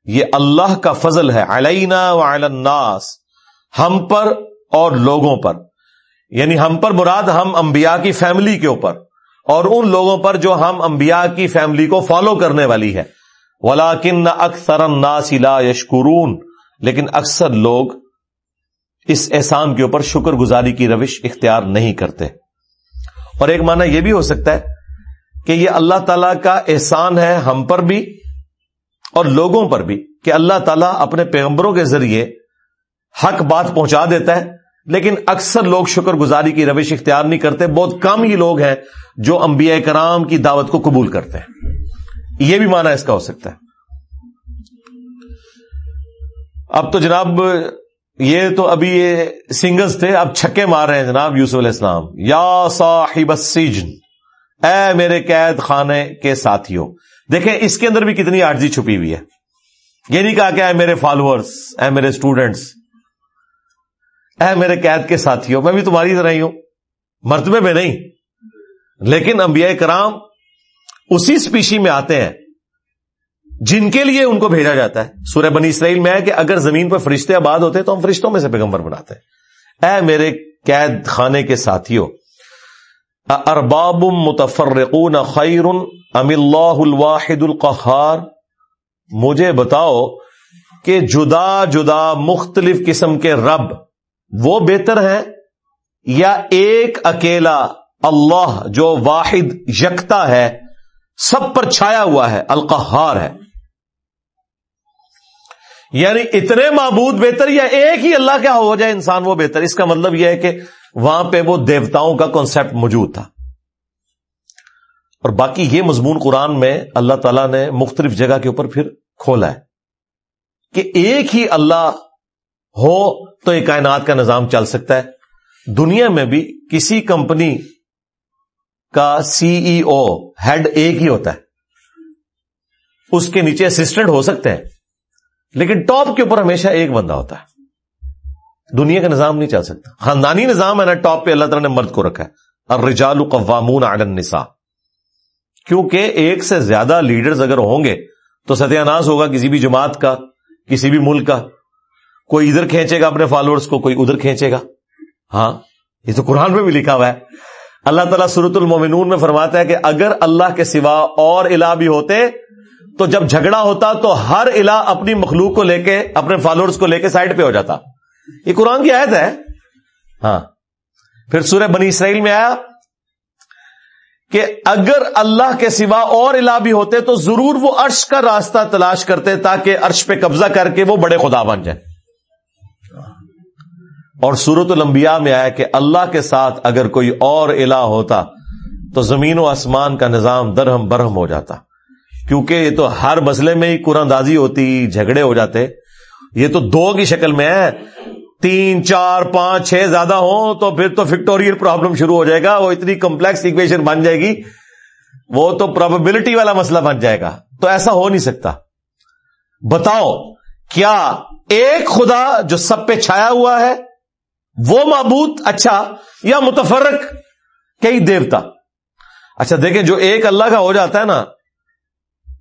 یہ اللہ کا فضل ہے علینا وعلی الناس، ہم پر اور لوگوں پر۔ یعنی ہم پر مراد ہم انبیاء کی فیملی کے اوپر، اور ان لوگوں پر جو ہم انبیاء کی فیملی کو فالو کرنے والی ہے ولاکن اکثر لا یشکرون، لیکن اکثر لوگ اس احسان کے اوپر شکر گزاری کی روش اختیار نہیں کرتے۔ اور ایک معنی یہ بھی ہو سکتا ہے کہ یہ اللہ تعالی کا احسان ہے ہم پر بھی اور لوگوں پر بھی کہ اللہ تعالیٰ اپنے پیغمبروں کے ذریعے حق بات پہنچا دیتا ہے، لیکن اکثر لوگ شکر گزاری کی روش اختیار نہیں کرتے۔ بہت کم ہی لوگ ہیں جو انبیاء کرام کی دعوت کو قبول کرتے ہیں۔ یہ بھی مانا اس کا ہو سکتا ہے۔ اب تو جناب، یہ تو ابھی یہ سنگلز تھے، اب چھکے مار رہے ہیں جناب یوسف علیہ السلام۔ یا صاحب السجن، اے میرے قید خانے کے ساتھیوں۔ دیکھیں، اس کے اندر بھی کتنی آرزی چھپی ہوئی ہے۔ یہ نہیں کہا کہ اے میرے فالوورس اے میرے اسٹوڈنٹس اے میرے قید کے ساتھیوں، میں بھی تمہاری طرح ہی ہوں۔ مرتبے میں نہیں۔ لیکن انبیاء کرام اسی اسپیشی میں آتے ہیں جن کے لیے ان کو بھیجا جاتا ہے۔ سورہ بنی اسرائیل میں ہے کہ اگر زمین پر فرشتے آباد ہوتے تو ہم فرشتوں میں سے پیغمبر بناتے ہیں۔ اے میرے قید خانے کے ساتھیوں ارباب متفرقون خیر ام اللہ الواحد القہار مجھے بتاؤ کہ جدا جدا مختلف قسم کے رب وہ بہتر ہیں یا ایک اکیلا اللہ جو واحد یکتا ہے سب پر چھایا ہوا ہے، القہار ہے۔ یعنی اتنے معبود بہتر یا ایک ہی اللہ کیا ہو جائے انسان وہ بہتر؟ اس کا مطلب یہ ہے کہ وہاں پہ وہ دیوتاؤں کا کانسیپٹ موجود تھا۔ اور باقی یہ مضمون قرآن میں اللہ تعالیٰ نے مختلف جگہ کے اوپر پھر کھولا ہے کہ ایک ہی اللہ ہو تو یہ کائنات کا نظام چل سکتا ہے۔ دنیا میں بھی کسی کمپنی کا سی ای او ہیڈ ایک ہی ہوتا ہے۔ اس کے نیچے اسسٹنٹ ہو سکتے ہیں۔ لیکن ٹاپ کے اوپر ہمیشہ ایک بندہ ہوتا ہے۔ دنیا کا نظام نہیں چل سکتا۔ خاندانی نظام ہے نا ٹاپ پہ اللہ تعالیٰ نے مرد کو رکھا ہے۔ اور رجال قوامون علی النساء۔ کیونکہ ایک سے زیادہ لیڈرز اگر ہوں گے، تو ستیہ ناز ہوگا کسی بھی جماعت کا، کسی بھی ملک کا۔ کوئی ادھر کھینچے گا اپنے فالوورز کو، کوئی ادھر کھینچے گا۔ ہاں یہ تو قرآن میں بھی لکھا ہوا ہے۔ اللہ تعالیٰ سورت المومنون میں فرماتا ہے کہ اگر اللہ کے سوا اور الہ بھی ہوتے تو جب جھگڑا ہوتا تو ہر الہ اپنی مخلوق کو لے کے، اپنے فالوورز کو لے کے سائڈ پہ ہو جاتا۔ یہ قرآن کی آیت ہے۔ ہاں۔ پھر سورہ بنی اسرائیل میں آیا کہ اگر اللہ کے سوا اور الہ بھی ہوتے تو ضرور وہ عرش کا راستہ تلاش کرتے تاکہ عرش پہ قبضہ کر کے وہ بڑے خدا بن جائے اور سورت الانبیاء میں آیا کہ اللہ کے ساتھ اگر کوئی اور الہ ہوتا تو زمین و آسمان کا نظام درہم برہم ہو جاتا۔ کیونکہ یہ تو ہر مسئلے میں ہی قرآن دازی ہوتی، جھگڑے ہو جاتے۔ یہ تو دو کی شکل میں ہے۔ تین، چار، پانچ، چھ زیادہ ہوں تو پھر تو فکٹوریل پرابلم شروع ہو جائے گا، وہ اتنی کمپلیکس اکویشن بن جائے گی۔ وہ تو پرابلٹی والا مسئلہ بن جائے گا۔ تو ایسا ہو نہیں سکتا۔ بتاؤ، کیا ایک خدا جو سب پہ چھایا ہوا ہے وہ معبود اچھا یا متفرق کئی دیوتا۔ اچھا دیکھیں جو ایک اللہ کا ہو جاتا ہے نا،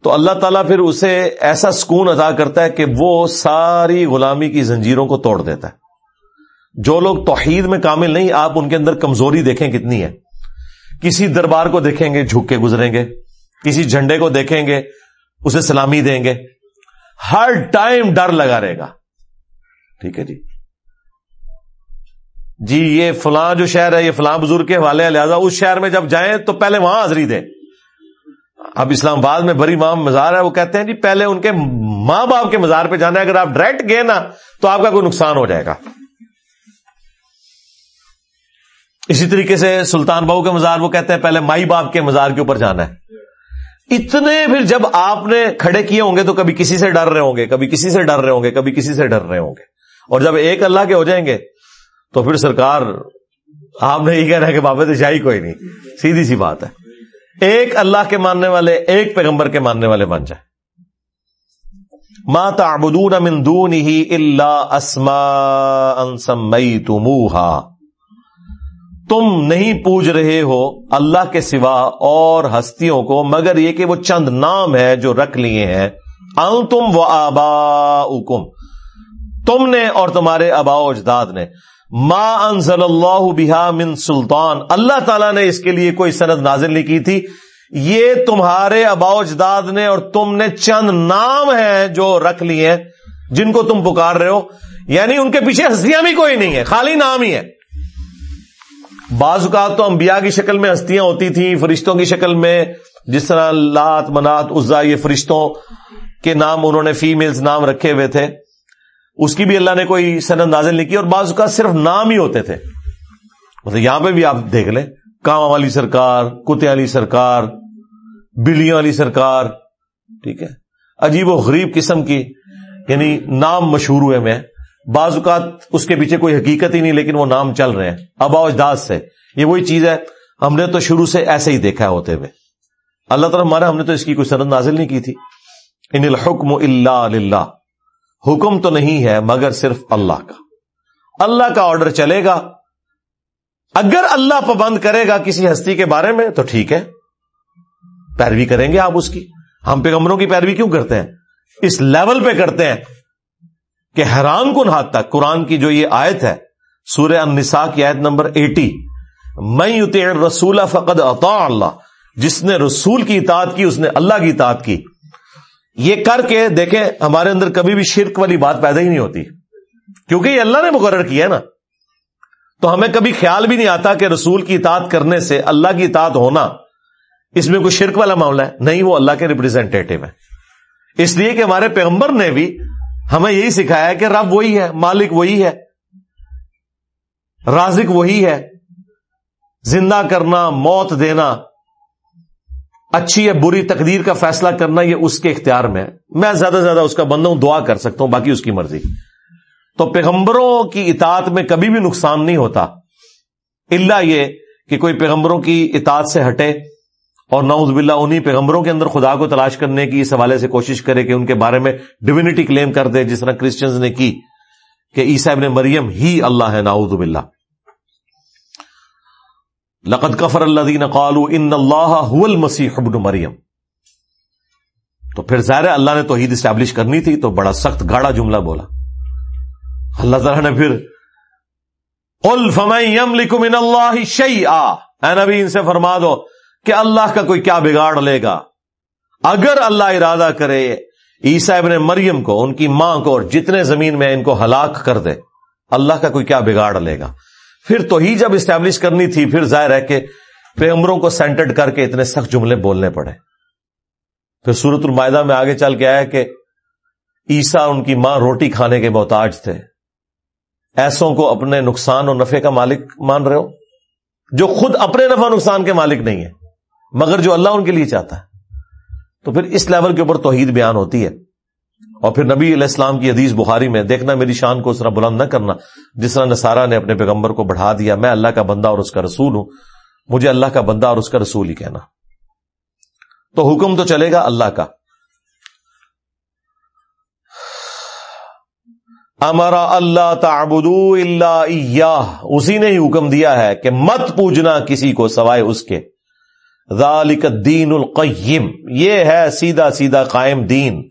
تو اللہ تعالیٰ پھر اسے ایسا سکون ادا کرتا ہے کہ وہ ساری غلامی کی زنجیروں کو توڑ دیتا ہے۔ جو لوگ توحید میں کامل نہیں، آپ ان کے اندر کمزوری دیکھیں کتنی ہے۔ کسی دربار کو دیکھیں گے، جھک کے گزریں گے۔ کسی جھنڈے کو دیکھیں گے، اسے سلامی دیں گے۔ ہر ٹائم ڈر لگا رہے گا۔ ٹھیک ہے جی۔ جی یہ فلاں جو شہر ہے، یہ فلاں بزرگ کے حوالے لہٰذا اس شہر میں جب جائیں تو پہلے وہاں حاضری دیں۔ اب اسلام آباد میں بری ماں مزار ہے، وہ کہتے ہیں جی پہلے ان کے ماں باپ کے مزار پہ جانا ہے۔ اگر آپ ڈائریکٹ گئے نا، تو آپ کا کوئی نقصان ہو جائے گا۔ اسی طریقے سے سلطان بہو کے مزار، وہ کہتے ہیں پہلے مائی باپ کے مزار کے اوپر جانا ہے۔ اتنے پھر جب آپ نے کھڑے کیے ہوں گے تو کبھی کسی سے ڈر رہے ہوں گے، کبھی کسی سے ڈر رہے ہوں گے، کبھی کسی سے ڈر رہے ہوں گے۔ اور جب ایک اللہ کے ہو جائیں گے تو پھر سرکار آپ نے یہ کہنا ہے کہ بابا تو شاہی کوئی نہیں۔ سیدھی سی بات ہے۔ ایک اللہ کے ماننے والے، ایک پیغمبر کے ماننے والے بن جائے ماتا تعبدون من دونه الا اسماء سميتموها تم نہیں پوج رہے ہو اللہ کے سوا اور ہستیوں کو، مگر یہ کہ وہ چند نام ہے جو رکھ لیے ہیں۔ انتم و آبا تم نے اور تمہارے ابا اجداد نے۔ ما انزل اللہ بہا من سلطان۔ اللہ تعالیٰ نے اس کے لیے کوئی سند نازل نہیں کی تھی۔ یہ تمہارے ابا اجداد نے اور تم نے چند نام ہیں جو رکھ لیے ہیں، جن کو تم پکار رہے ہو۔ یعنی ان کے پیچھے ہستیاں بھی کوئی نہیں ہے، خالی نام ہی ہے۔ بعض اوقات تو انبیاء کی شکل میں ہستیاں ہوتی تھیں، فرشتوں کی شکل میں۔ جس طرح لات، منات، عزا، یہ فرشتوں کے نام انہوں نے فیمیلز نام رکھے ہوئے تھے۔ اس کی بھی اللہ نے کوئی سند نازل نہیں کی اور بعض اوقات صرف نام ہی ہوتے تھے۔ مطلب یہاں پہ بھی آپ دیکھ لیں، کام والی سرکار، کتے والی سرکار بلیوں والی سرکار، ٹھیک ہے۔ عجیب و غریب قسم کی یعنی نام مشہور ہوئے میں۔ بعض اوقات اس کے پیچھے کوئی حقیقت ہی نہیں، لیکن وہ نام چل رہے ہیں۔ ابا اجداد سے۔ یہ وہی چیز ہے، ہم نے تو شروع سے ایسے ہی دیکھا ہے ہوتے ہوئے۔ اللہ تعالیٰ ہمارا ہم نے تو اس کی کوئی سند نازل نہیں کی تھی۔ ان الحکم اللہ حکم تو نہیں ہے مگر صرف اللہ کا۔ اللہ کا آرڈر چلے گا۔ اگر اللہ پابند کرے گا کسی ہستی کے بارے میں تو ٹھیک ہے۔ پیروی کریں گے آپ اس کی۔ ہم پیغمبروں کی پیروی کیوں کرتے ہیں؟ اس لیول پہ کرتے ہیں کہ حیران کن حد تک قرآن کی جو یہ آیت ہے، سورہ النساء کی آیت نمبر ایٹی۔ میں یوتے رسول فقد اطاع اللہ۔ جس نے رسول کی اطاعت کی، اس نے اللہ کی اطاعت کی۔ یہ کر کے دیکھیں ہمارے اندر کبھی بھی شرک والی بات پیدا ہی نہیں ہوتی۔ کیونکہ یہ اللہ نے مقرر کیا ہے نا۔ تو ہمیں کبھی خیال بھی نہیں آتا کہ رسول کی اطاعت کرنے سے اللہ کی اطاعت ہونا اس میں کوئی شرک والا معاملہ ہے۔ نہیں، وہ اللہ کے ریپرزینٹیو ہے اس لیے کہ ہمارے پیغمبر نے بھی ہمیں یہی سکھایا ہے کہ رب وہی ہے، مالک وہی ہے، رازق وہی ہے۔ زندہ کرنا، موت دینا اچھی یا بری تقدیر کا فیصلہ کرنا یہ اس کے اختیار میں ہے۔ میں زیادہ سے زیادہ اس کا بندہ ہوں، دعا کر سکتا ہوں، باقی اس کی مرضی۔ تو پیغمبروں کی اطاعت میں کبھی بھی نقصان نہیں ہوتا۔ اللہ یہ کہ کوئی پیغمبروں کی اطاعت سے ہٹے اور نعوذ باللہ انہی پیغمبروں کے اندر خدا کو تلاش کرنے کی اس حوالے سے کوشش کرے کہ ان کے بارے میں ڈیوینٹی کلیم کر دے، جس طرح کرسچنز نے کی کہ عیسیٰ ابن مریم ہی اللہ ہے، نعوذ باللہ۔ لقد کفر اللہ دین قالو ان اللہ المسیح ابن مریم تو پھر ظاہر اللہ نے توحید اسٹیبلش کرنی تھی تو بڑا سخت گاڑا جملہ بولا۔ اللہ تعالیٰ نے پھر من اللہ شعی آ نبی، ان سے فرما دو کہ اللہ کا کوئی کیا بگاڑ لے گا؟ اگر اللہ ارادہ کرے عیسا ابن مریم کو، ان کی ماں کو اور جتنے زمین میں ان کو ہلاک کر دے، اللہ کا کوئی کیا بگاڑ لے گا؟ پھر تو ہی جب اسٹیبلش کرنی تھی، پھر ظاہر ہے کہ پیغمبروں کو سینٹرڈ کر کے اتنے سخت جملے بولنے پڑے۔ پھر سورت المائدہ میں آگے چل کے آیا کہ عیسا ان کی ماں روٹی کھانے کے محتاج تھے۔ ایسوں کو اپنے نقصان اور نفے کا مالک مان رہے ہو؟ جو خود اپنے نفع نقصان کے مالک نہیں ہے، مگر جو اللہ ان کے لیے چاہتا ہے۔ تو پھر اس لیول کے اوپر توحید بیان ہوتی ہے۔ اور پھر نبی علیہ السلام کی حدیث بخاری میں، دیکھنا میری شان کو اس طرح بلند نہ کرنا، جس طرح نسارا نے اپنے پیغمبر کو بڑھا دیا، میں اللہ کا بندہ اور اس کا رسول ہوں، مجھے اللہ کا بندہ اور اس کا رسول ہی کہنا۔ تو حکم تو چلے گا اللہ کا۔ امرا اللہ تعبدو اللہ اسی نے ہی حکم دیا ہے کہ مت پوجنا کسی کو سوائے اس کے۔ ذالک الدین القیم، یہ ہے سیدھا سیدھا قائم دین۔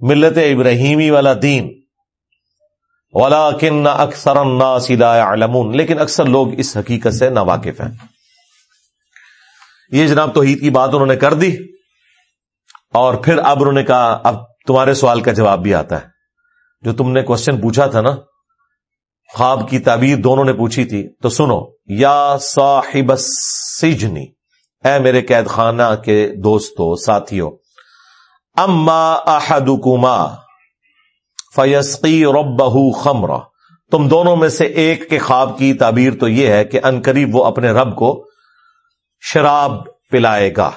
ملت ابراہیمی والا دین۔ ولا کن اکثر سیدھا علمون لیکن اکثر لوگ اس حقیقت سے نا واقف ہیں۔ یہ جناب توحید کی بات انہوں نے کر دی اور پھر اب انہوں نے کہا، اب تمہارے سوال کا جواب بھی آتا ہے۔ جو تم نے کوشچن پوچھا تھا نا، خواب کی تعبیر دونوں نے پوچھی تھی۔ تو سنو، یا صاحب سجنی اے میرے قید خانہ کے دوستو ساتھیوں اما احدکما فیسقی ربہ خمرہ تم دونوں میں سے ایک کے خواب کی تعبیر تو یہ ہے کہ ان قریب وہ اپنے رب کو شراب پلائے گا۔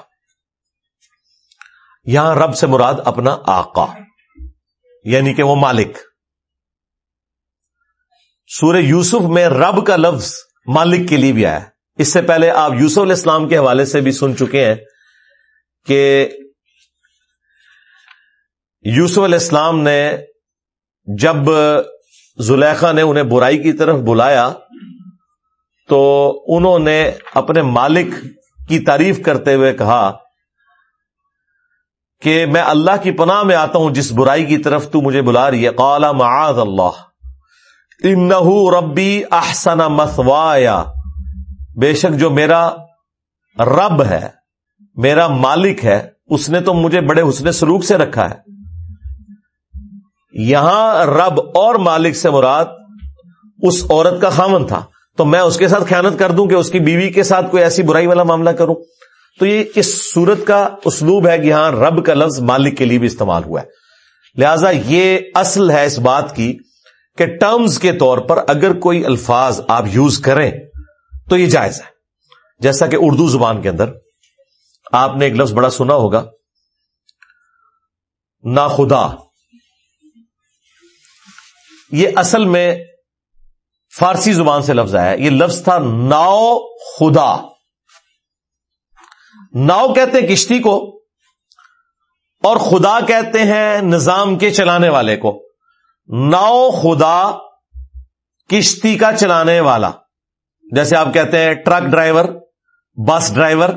یہاں رب سے مراد اپنا آقا یعنی کہ وہ مالک۔ سورہ یوسف میں رب کا لفظ مالک کے لیے بھی آیا۔ اس سے پہلے آپ یوسف علیہ السلام کے حوالے سے بھی سن چکے ہیں کہ یوسف علیہ السلام نے جب زلیخا نے انہیں برائی کی طرف بلایا، تو انہوں نے اپنے مالک کی تعریف کرتے ہوئے کہا کہ میں اللہ کی پناہ میں آتا ہوں، جس برائی کی طرف تو مجھے بلا رہی ہے۔ قال معاذ اللہ۔ انہو ربی احسن مسوایا بے شک جو میرا رب ہے، میرا مالک ہے، اس نے تو مجھے بڑے حسن سلوک سے رکھا ہے۔ یہاں رب اور مالک سے مراد اس عورت کا خامن تھا۔ تو میں اس کے ساتھ خیانت کر دوں کہ اس کی بیوی کے ساتھ کوئی ایسی برائی والا معاملہ کروں۔ تو یہ اس صورت کا اسلوب ہے کہ ہاں رب کا لفظ مالک کے لیے بھی استعمال ہوا ہے۔ لہذا یہ اصل ہے اس بات کی کہ ٹرمز کے طور پر اگر کوئی الفاظ آپ یوز کریں تو یہ جائز ہے۔ جیسا کہ اردو زبان کے اندر آپ نے ایک لفظ بڑا سنا ہوگا۔ نا خدا یہ اصل میں فارسی زبان سے لفظ آیا یہ لفظ تھا ناؤ خدا۔ ناؤ کہتے ہیں کشتی کو اور خدا کہتے ہیں نظام کے چلانے والے کو۔ ناؤ خدا کشتی کا چلانے والا۔ جیسے آپ کہتے ہیں ٹرک ڈرائیور، بس ڈرائیور۔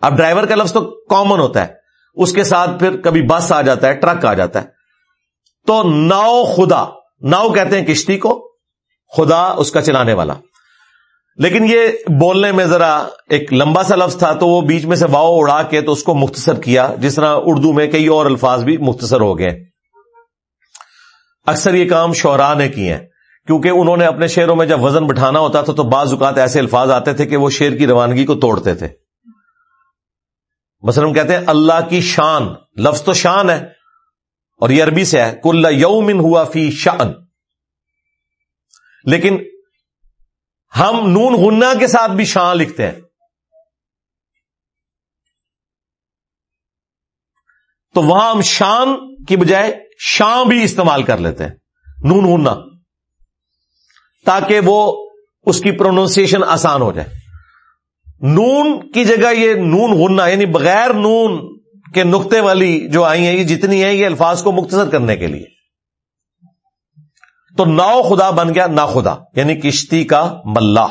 اب ڈرائیور کا لفظ تو کامن ہوتا ہے۔ اس کے ساتھ پھر کبھی بس آ جاتا ہے، ٹرک آ جاتا ہے۔ تو ناؤ خدا۔ ناؤ کہتے ہیں کشتی کو، خدا اس کا چلانے والا۔ لیکن یہ بولنے میں ذرا ایک لمبا سا لفظ تھا، تو وہ بیچ میں سے واؤ اڑا کے تو اس کو مختصر کیا، جس طرح اردو میں کئی اور الفاظ بھی مختصر ہو گئے۔ اکثر یہ کام شعرا نے کیے ہیں، کیونکہ انہوں نے اپنے شعروں میں جب وزن بٹھانا ہوتا تھا، تو بعض اوقات ایسے الفاظ آتے تھے کہ وہ شعر کی روانگی کو توڑتے تھے۔ مثلا کہتے ہیں اللہ کی شان، لفظ تو شان ہے اور یہ عربی سے ہے کل یومن ہوا فی شان لیکن ہم نون غنہ کے ساتھ بھی شان لکھتے ہیں۔ تو وہاں ہم شان کی بجائے شام بھی استعمال کر لیتے ہیں، نون غنہ۔ تاکہ وہ اس کی پروننسیشن آسان ہو جائے۔ نون کی جگہ یہ نون غنہ یعنی بغیر نون کے نقطے والی جو آئی ہیں، یہ جتنی ہیں، یہ الفاظ کو مختصر کرنے کے لیے۔ تو ناؤ خدا بن گیا، نا خدا یعنی کشتی کا ملا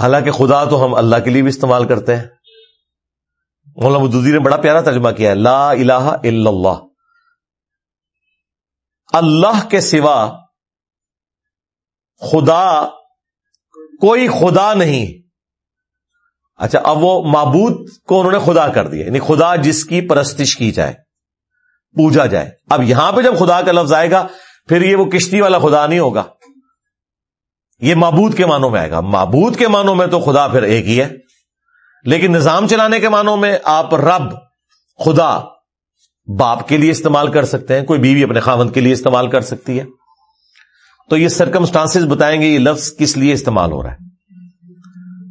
حالانکہ خدا تو ہم اللہ کے لیے بھی استعمال کرتے ہیں۔ مولانا مدودی نے بڑا پیارا ترجمہ کیا ہے، لا الہ الا اللہ۔ اللہ کے سوا خدا، کوئی خدا نہیں۔ اچھا اب وہ معبود کو انہوں نے خدا کر دیا یعنی خدا جس کی پرستش کی جائے، پوجا جائے۔ اب یہاں پہ جب خدا کا لفظ آئے گا، پھر یہ وہ کشتی والا خدا نہیں ہوگا۔ یہ معبود کے معنوں میں آئے گا۔ معبود کے معنوں میں تو خدا پھر ایک ہی ہے۔ لیکن نظام چلانے کے معنوں میں آپ رب، خدا، باپ کے لیے استعمال کر سکتے ہیں۔ کوئی بیوی اپنے خامند کے لیے استعمال کر سکتی ہے۔ تو یہ سرکمسٹانس بتائیں گے یہ لفظ کس لیے استعمال ہو رہا ہے۔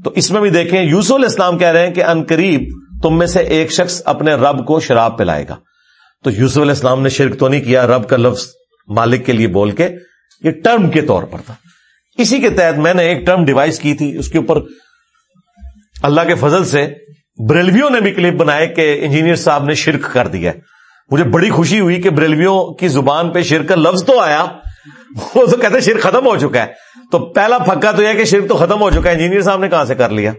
تو اس میں بھی دیکھیں، یوسف الاسلام کہہ رہے ہیں کہ ان قریب تم میں سے ایک شخص اپنے رب کو شراب پلائے گا۔ تو یوسف علیہ السلام نے شرک تو نہیں کیا، رب کا لفظ مالک کے لیے بول کے یہ ٹرم کے طور پر تھا۔ اسی کے تحت میں نے ایک ٹرم ڈیوائس کی تھی، اس کے اوپر اللہ کے فضل سے بریلویوں نے بھی کلپ بنائے کہ انجینئر صاحب نے شرک کر دیا۔ مجھے بڑی خوشی ہوئی کہ بریلویوں کی زبان پہ شرک کا لفظ تو آیا۔ وہ تو کہتے ہیں شرک ختم ہو چکا ہے۔ تو پہلا پھکا تو یہ کہ شرک تو ختم ہو چکا ہے۔ انجینئر صاحب نے کہاں سے کر لیا؟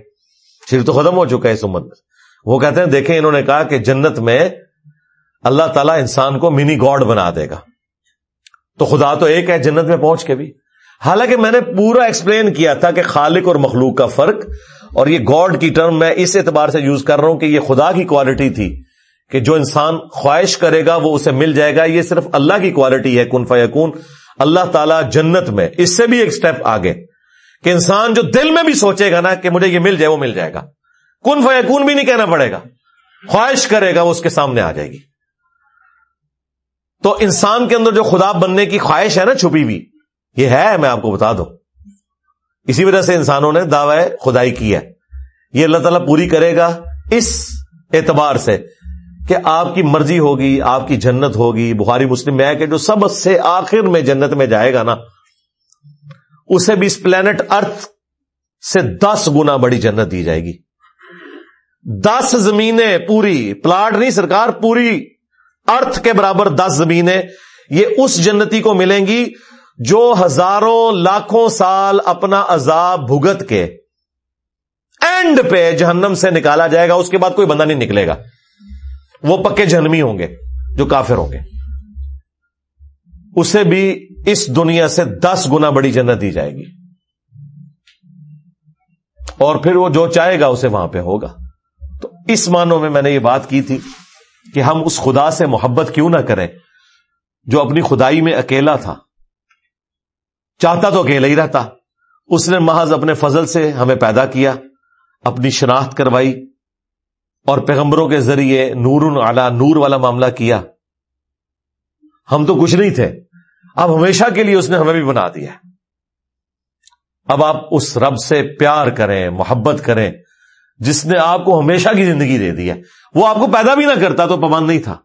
شرک تو ختم ہو چکا ہے اس امت میں۔ وہ کہتے ہیں، دیکھیں انہوں نے کہا کہ جنت میں اللہ تعالیٰ انسان کو منی گاڈ بنا دے گا۔ تو خدا تو ایک ہے جنت میں پہنچ کے بھی۔ حالانکہ میں نے پورا ایکسپلین کیا تھا کہ خالق اور مخلوق کا فرق، اور یہ گاڈ کی ٹرم میں اس اعتبار سے یوز کر رہا ہوں کہ یہ خدا کی کوالٹی تھی کہ جو انسان خواہش کرے گا وہ اسے مل جائے گا۔ یہ صرف اللہ کی کوالٹی ہے، کن فیکون۔ اللہ تعالیٰ جنت میں اس سے بھی ایک سٹیپ آگے کہ انسان جو دل میں بھی سوچے گا نا کہ مجھے یہ مل جائے، وہ مل جائے گا۔ کن فیکون بھی نہیں کہنا پڑے گا۔ خواہش کرے گا، وہ اس کے سامنے آ جائے گی۔ تو انسان کے اندر جو خدا بننے کی خواہش ہے نا چھپی ہوئی، یہ ہے، میں آپ کو بتا دوں۔ اسی وجہ سے انسانوں نے دعوی خدائی کی ہے۔ یہ اللہ تعالیٰ پوری کرے گا اس اعتبار سے۔ کہ آپ کی مرضی ہوگی، آپ کی جنت ہوگی، بخاری، مسلم، میں ہے کہ جو سب سے آخر میں جنت میں جائے گا نا، اسے بھی اس پلانٹ ارتھ سے دس گنا بڑی جنت دی جائے گی۔ دس زمینیں پوری، پلاٹ نہیں، سرکار پوری ارتھ کے برابر دس زمینیں، یہ اس جنتی کو ملیں گی جو ہزاروں، لاکھوں سال اپنا عذاب بھگت کے اینڈ پہ جہنم سے نکالا جائے گا، اس کے بعد کوئی بندہ نہیں نکلے گا۔ وہ پکے جہنمی ہوں گے جو کافر ہوں گے۔ اسے بھی اس دنیا سے دس گنا بڑی جنت دی جائے گی۔ اور پھر وہ جو چاہے گا اسے وہاں پہ ہوگا۔ تو اس معنوں میں میں نے یہ بات کی تھی کہ ہم اس خدا سے محبت کیوں نہ کریں جو اپنی خدائی میں اکیلا تھا۔ چاہتا تو اکیلا ہی رہتا۔ اس نے محض اپنے فضل سے ہمیں پیدا کیا، اپنی شناخت کروائی اور پیغمبروں کے ذریعے نور اعلی نور والا معاملہ کیا۔ ہم تو کچھ نہیں تھے۔ اب ہمیشہ کے لیے اس نے ہمیں بھی بنا دیا۔ اب آپ اس رب سے پیار کریں، محبت کریں، جس نے آپ کو ہمیشہ کی زندگی دے دی ہے۔ وہ آپ کو پیدا بھی نہ کرتا تو پابند نہیں تھا۔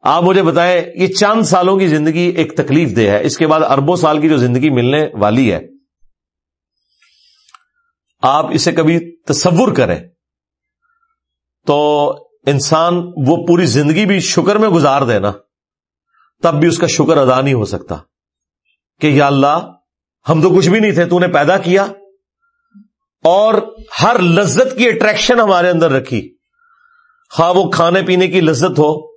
آپ مجھے بتائیں، یہ چند سالوں کی زندگی ایک تکلیف دہ ہے۔ اس کے بعد اربوں سال کی جو زندگی ملنے والی ہے، آپ اسے کبھی تصور کریں۔ تو انسان وہ پوری زندگی بھی شکر میں گزار دے نا، تب بھی اس کا شکر ادا نہیں ہو سکتا کہ یا اللہ، ہم تو کچھ بھی نہیں تھے، تو نے پیدا کیا۔ اور ہر لذت کی اٹریکشن ہمارے اندر رکھی۔ خواہ وہ کھانے پینے کی لذت ہو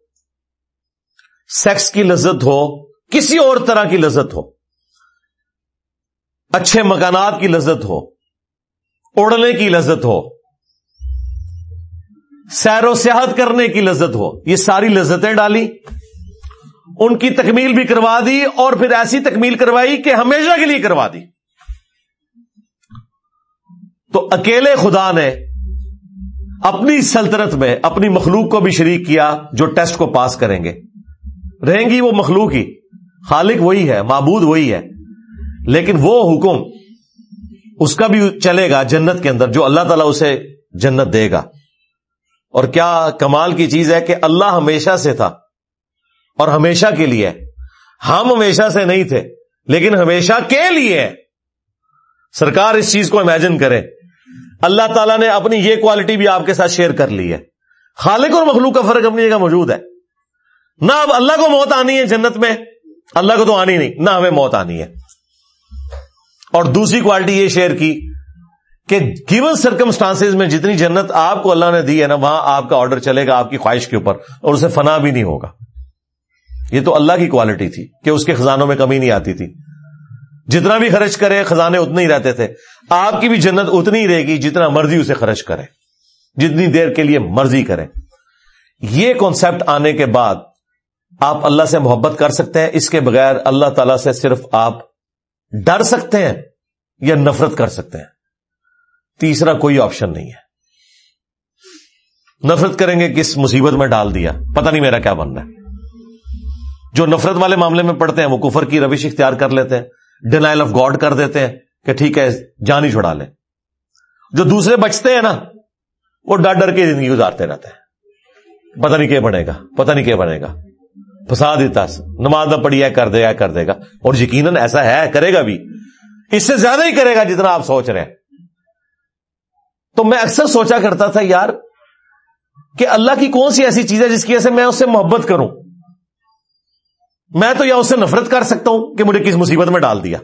سیکس کی لذت ہو، کسی اور طرح کی لذت ہو۔ اچھے مکانات کی لذت ہو اڑنے کی لذت ہو۔ سیر و سیاحت کرنے کی لذت ہو۔ یہ ساری لذتیں ڈالی۔ ان کی تکمیل بھی کروا دی اور پھر ایسی تکمیل کروائی کہ ہمیشہ کے لیے کروا دی۔ تو اکیلے خدا نے اپنی سلطنت میں اپنی مخلوق کو بھی شریک کیا جو ٹیسٹ کو پاس کریں گے۔ رہیں گی وہ مخلوق ہی۔ خالق وہی ہے، معبود وہی ہے۔ لیکن وہ حکم اس کا بھی چلے گا جنت کے اندر جو اللہ تعالیٰ اسے جنت دے گا۔ اور کیا کمال کی چیز ہے کہ اللہ ہمیشہ سے تھا اور ہمیشہ کے لیے ہم ہمیشہ سے نہیں تھے، لیکن ہمیشہ کے لیے سرکار اس چیز کو امیجن کرے۔ اللہ تعالیٰ نے اپنی یہ کوالٹی بھی آپ کے ساتھ شیئر کر لی ہے۔ خالق اور مخلوق کا فرق اپنی جگہ موجود ہے۔ نہ اب اللہ کو موت آنی ہے جنت میں، اللہ کو تو آنی نہیں، نہ ہمیں موت آنی ہے۔ اور دوسری کوالٹی یہ شیئر کی کہ گیون سرکمسٹانس میں جتنی جنت آپ کو اللہ نے دی ہے نا، وہاں آپ کا آرڈر چلے گا آپ کی خواہش کے اوپر، اور اسے فنا بھی نہیں ہوگا۔ یہ تو اللہ کی کوالٹی تھی کہ اس کے خزانوں میں کمی نہیں آتی تھی۔ جتنا بھی خرچ کرے، خزانے اتنے ہی رہتے تھے۔ آپ کی بھی جنت اتنی ہی رہے گی جتنا مرضی اسے خرچ کرے۔ جتنی دیر کے لیے مرضی کرے۔ یہ کانسیپٹ آنے کے بعد آپ اللہ سے محبت کر سکتے ہیں۔ اس کے بغیر اللہ تعالی سے صرف آپ ڈر سکتے ہیں یا نفرت کر سکتے ہیں۔ تیسرا کوئی آپشن نہیں ہے۔ نفرت کریں گے کس مصیبت میں ڈال دیا۔ پتہ نہیں میرا کیا بننا ہے۔ جو نفرت والے معاملے میں پڑھتے ہیں، وہ کفر کی روش اختیار کر لیتے ہیں ڈینائل آف گاڈ کر دیتے ہیں کہ ٹھیک ہے، جان ہی چھڑا لیں۔ جو دوسرے بچتے ہیں نا، وہ ڈر ڈر کے زندگی گزارتے رہتے ہیں۔ پتہ نہیں کیا بنے گا، پتہ نہیں کیا بنے گا۔ پھنسا دیتا، نماز نہ پڑی ہے کر دے گا کر دے گا۔ اور یقیناً ایسا ہے، کرے گا بھی۔ اس سے زیادہ ہی کرے گا جتنا آپ سوچ رہے ہیں۔ تو میں اکثر سوچا کرتا تھا یار کہ اللہ کی کون سی ایسی چیز ہے جس کی وجہ سے میں اس سے محبت کروں؟ میں تو یا اس سے نفرت کر سکتا ہوں کہ مجھے کس مصیبت میں ڈال دیا۔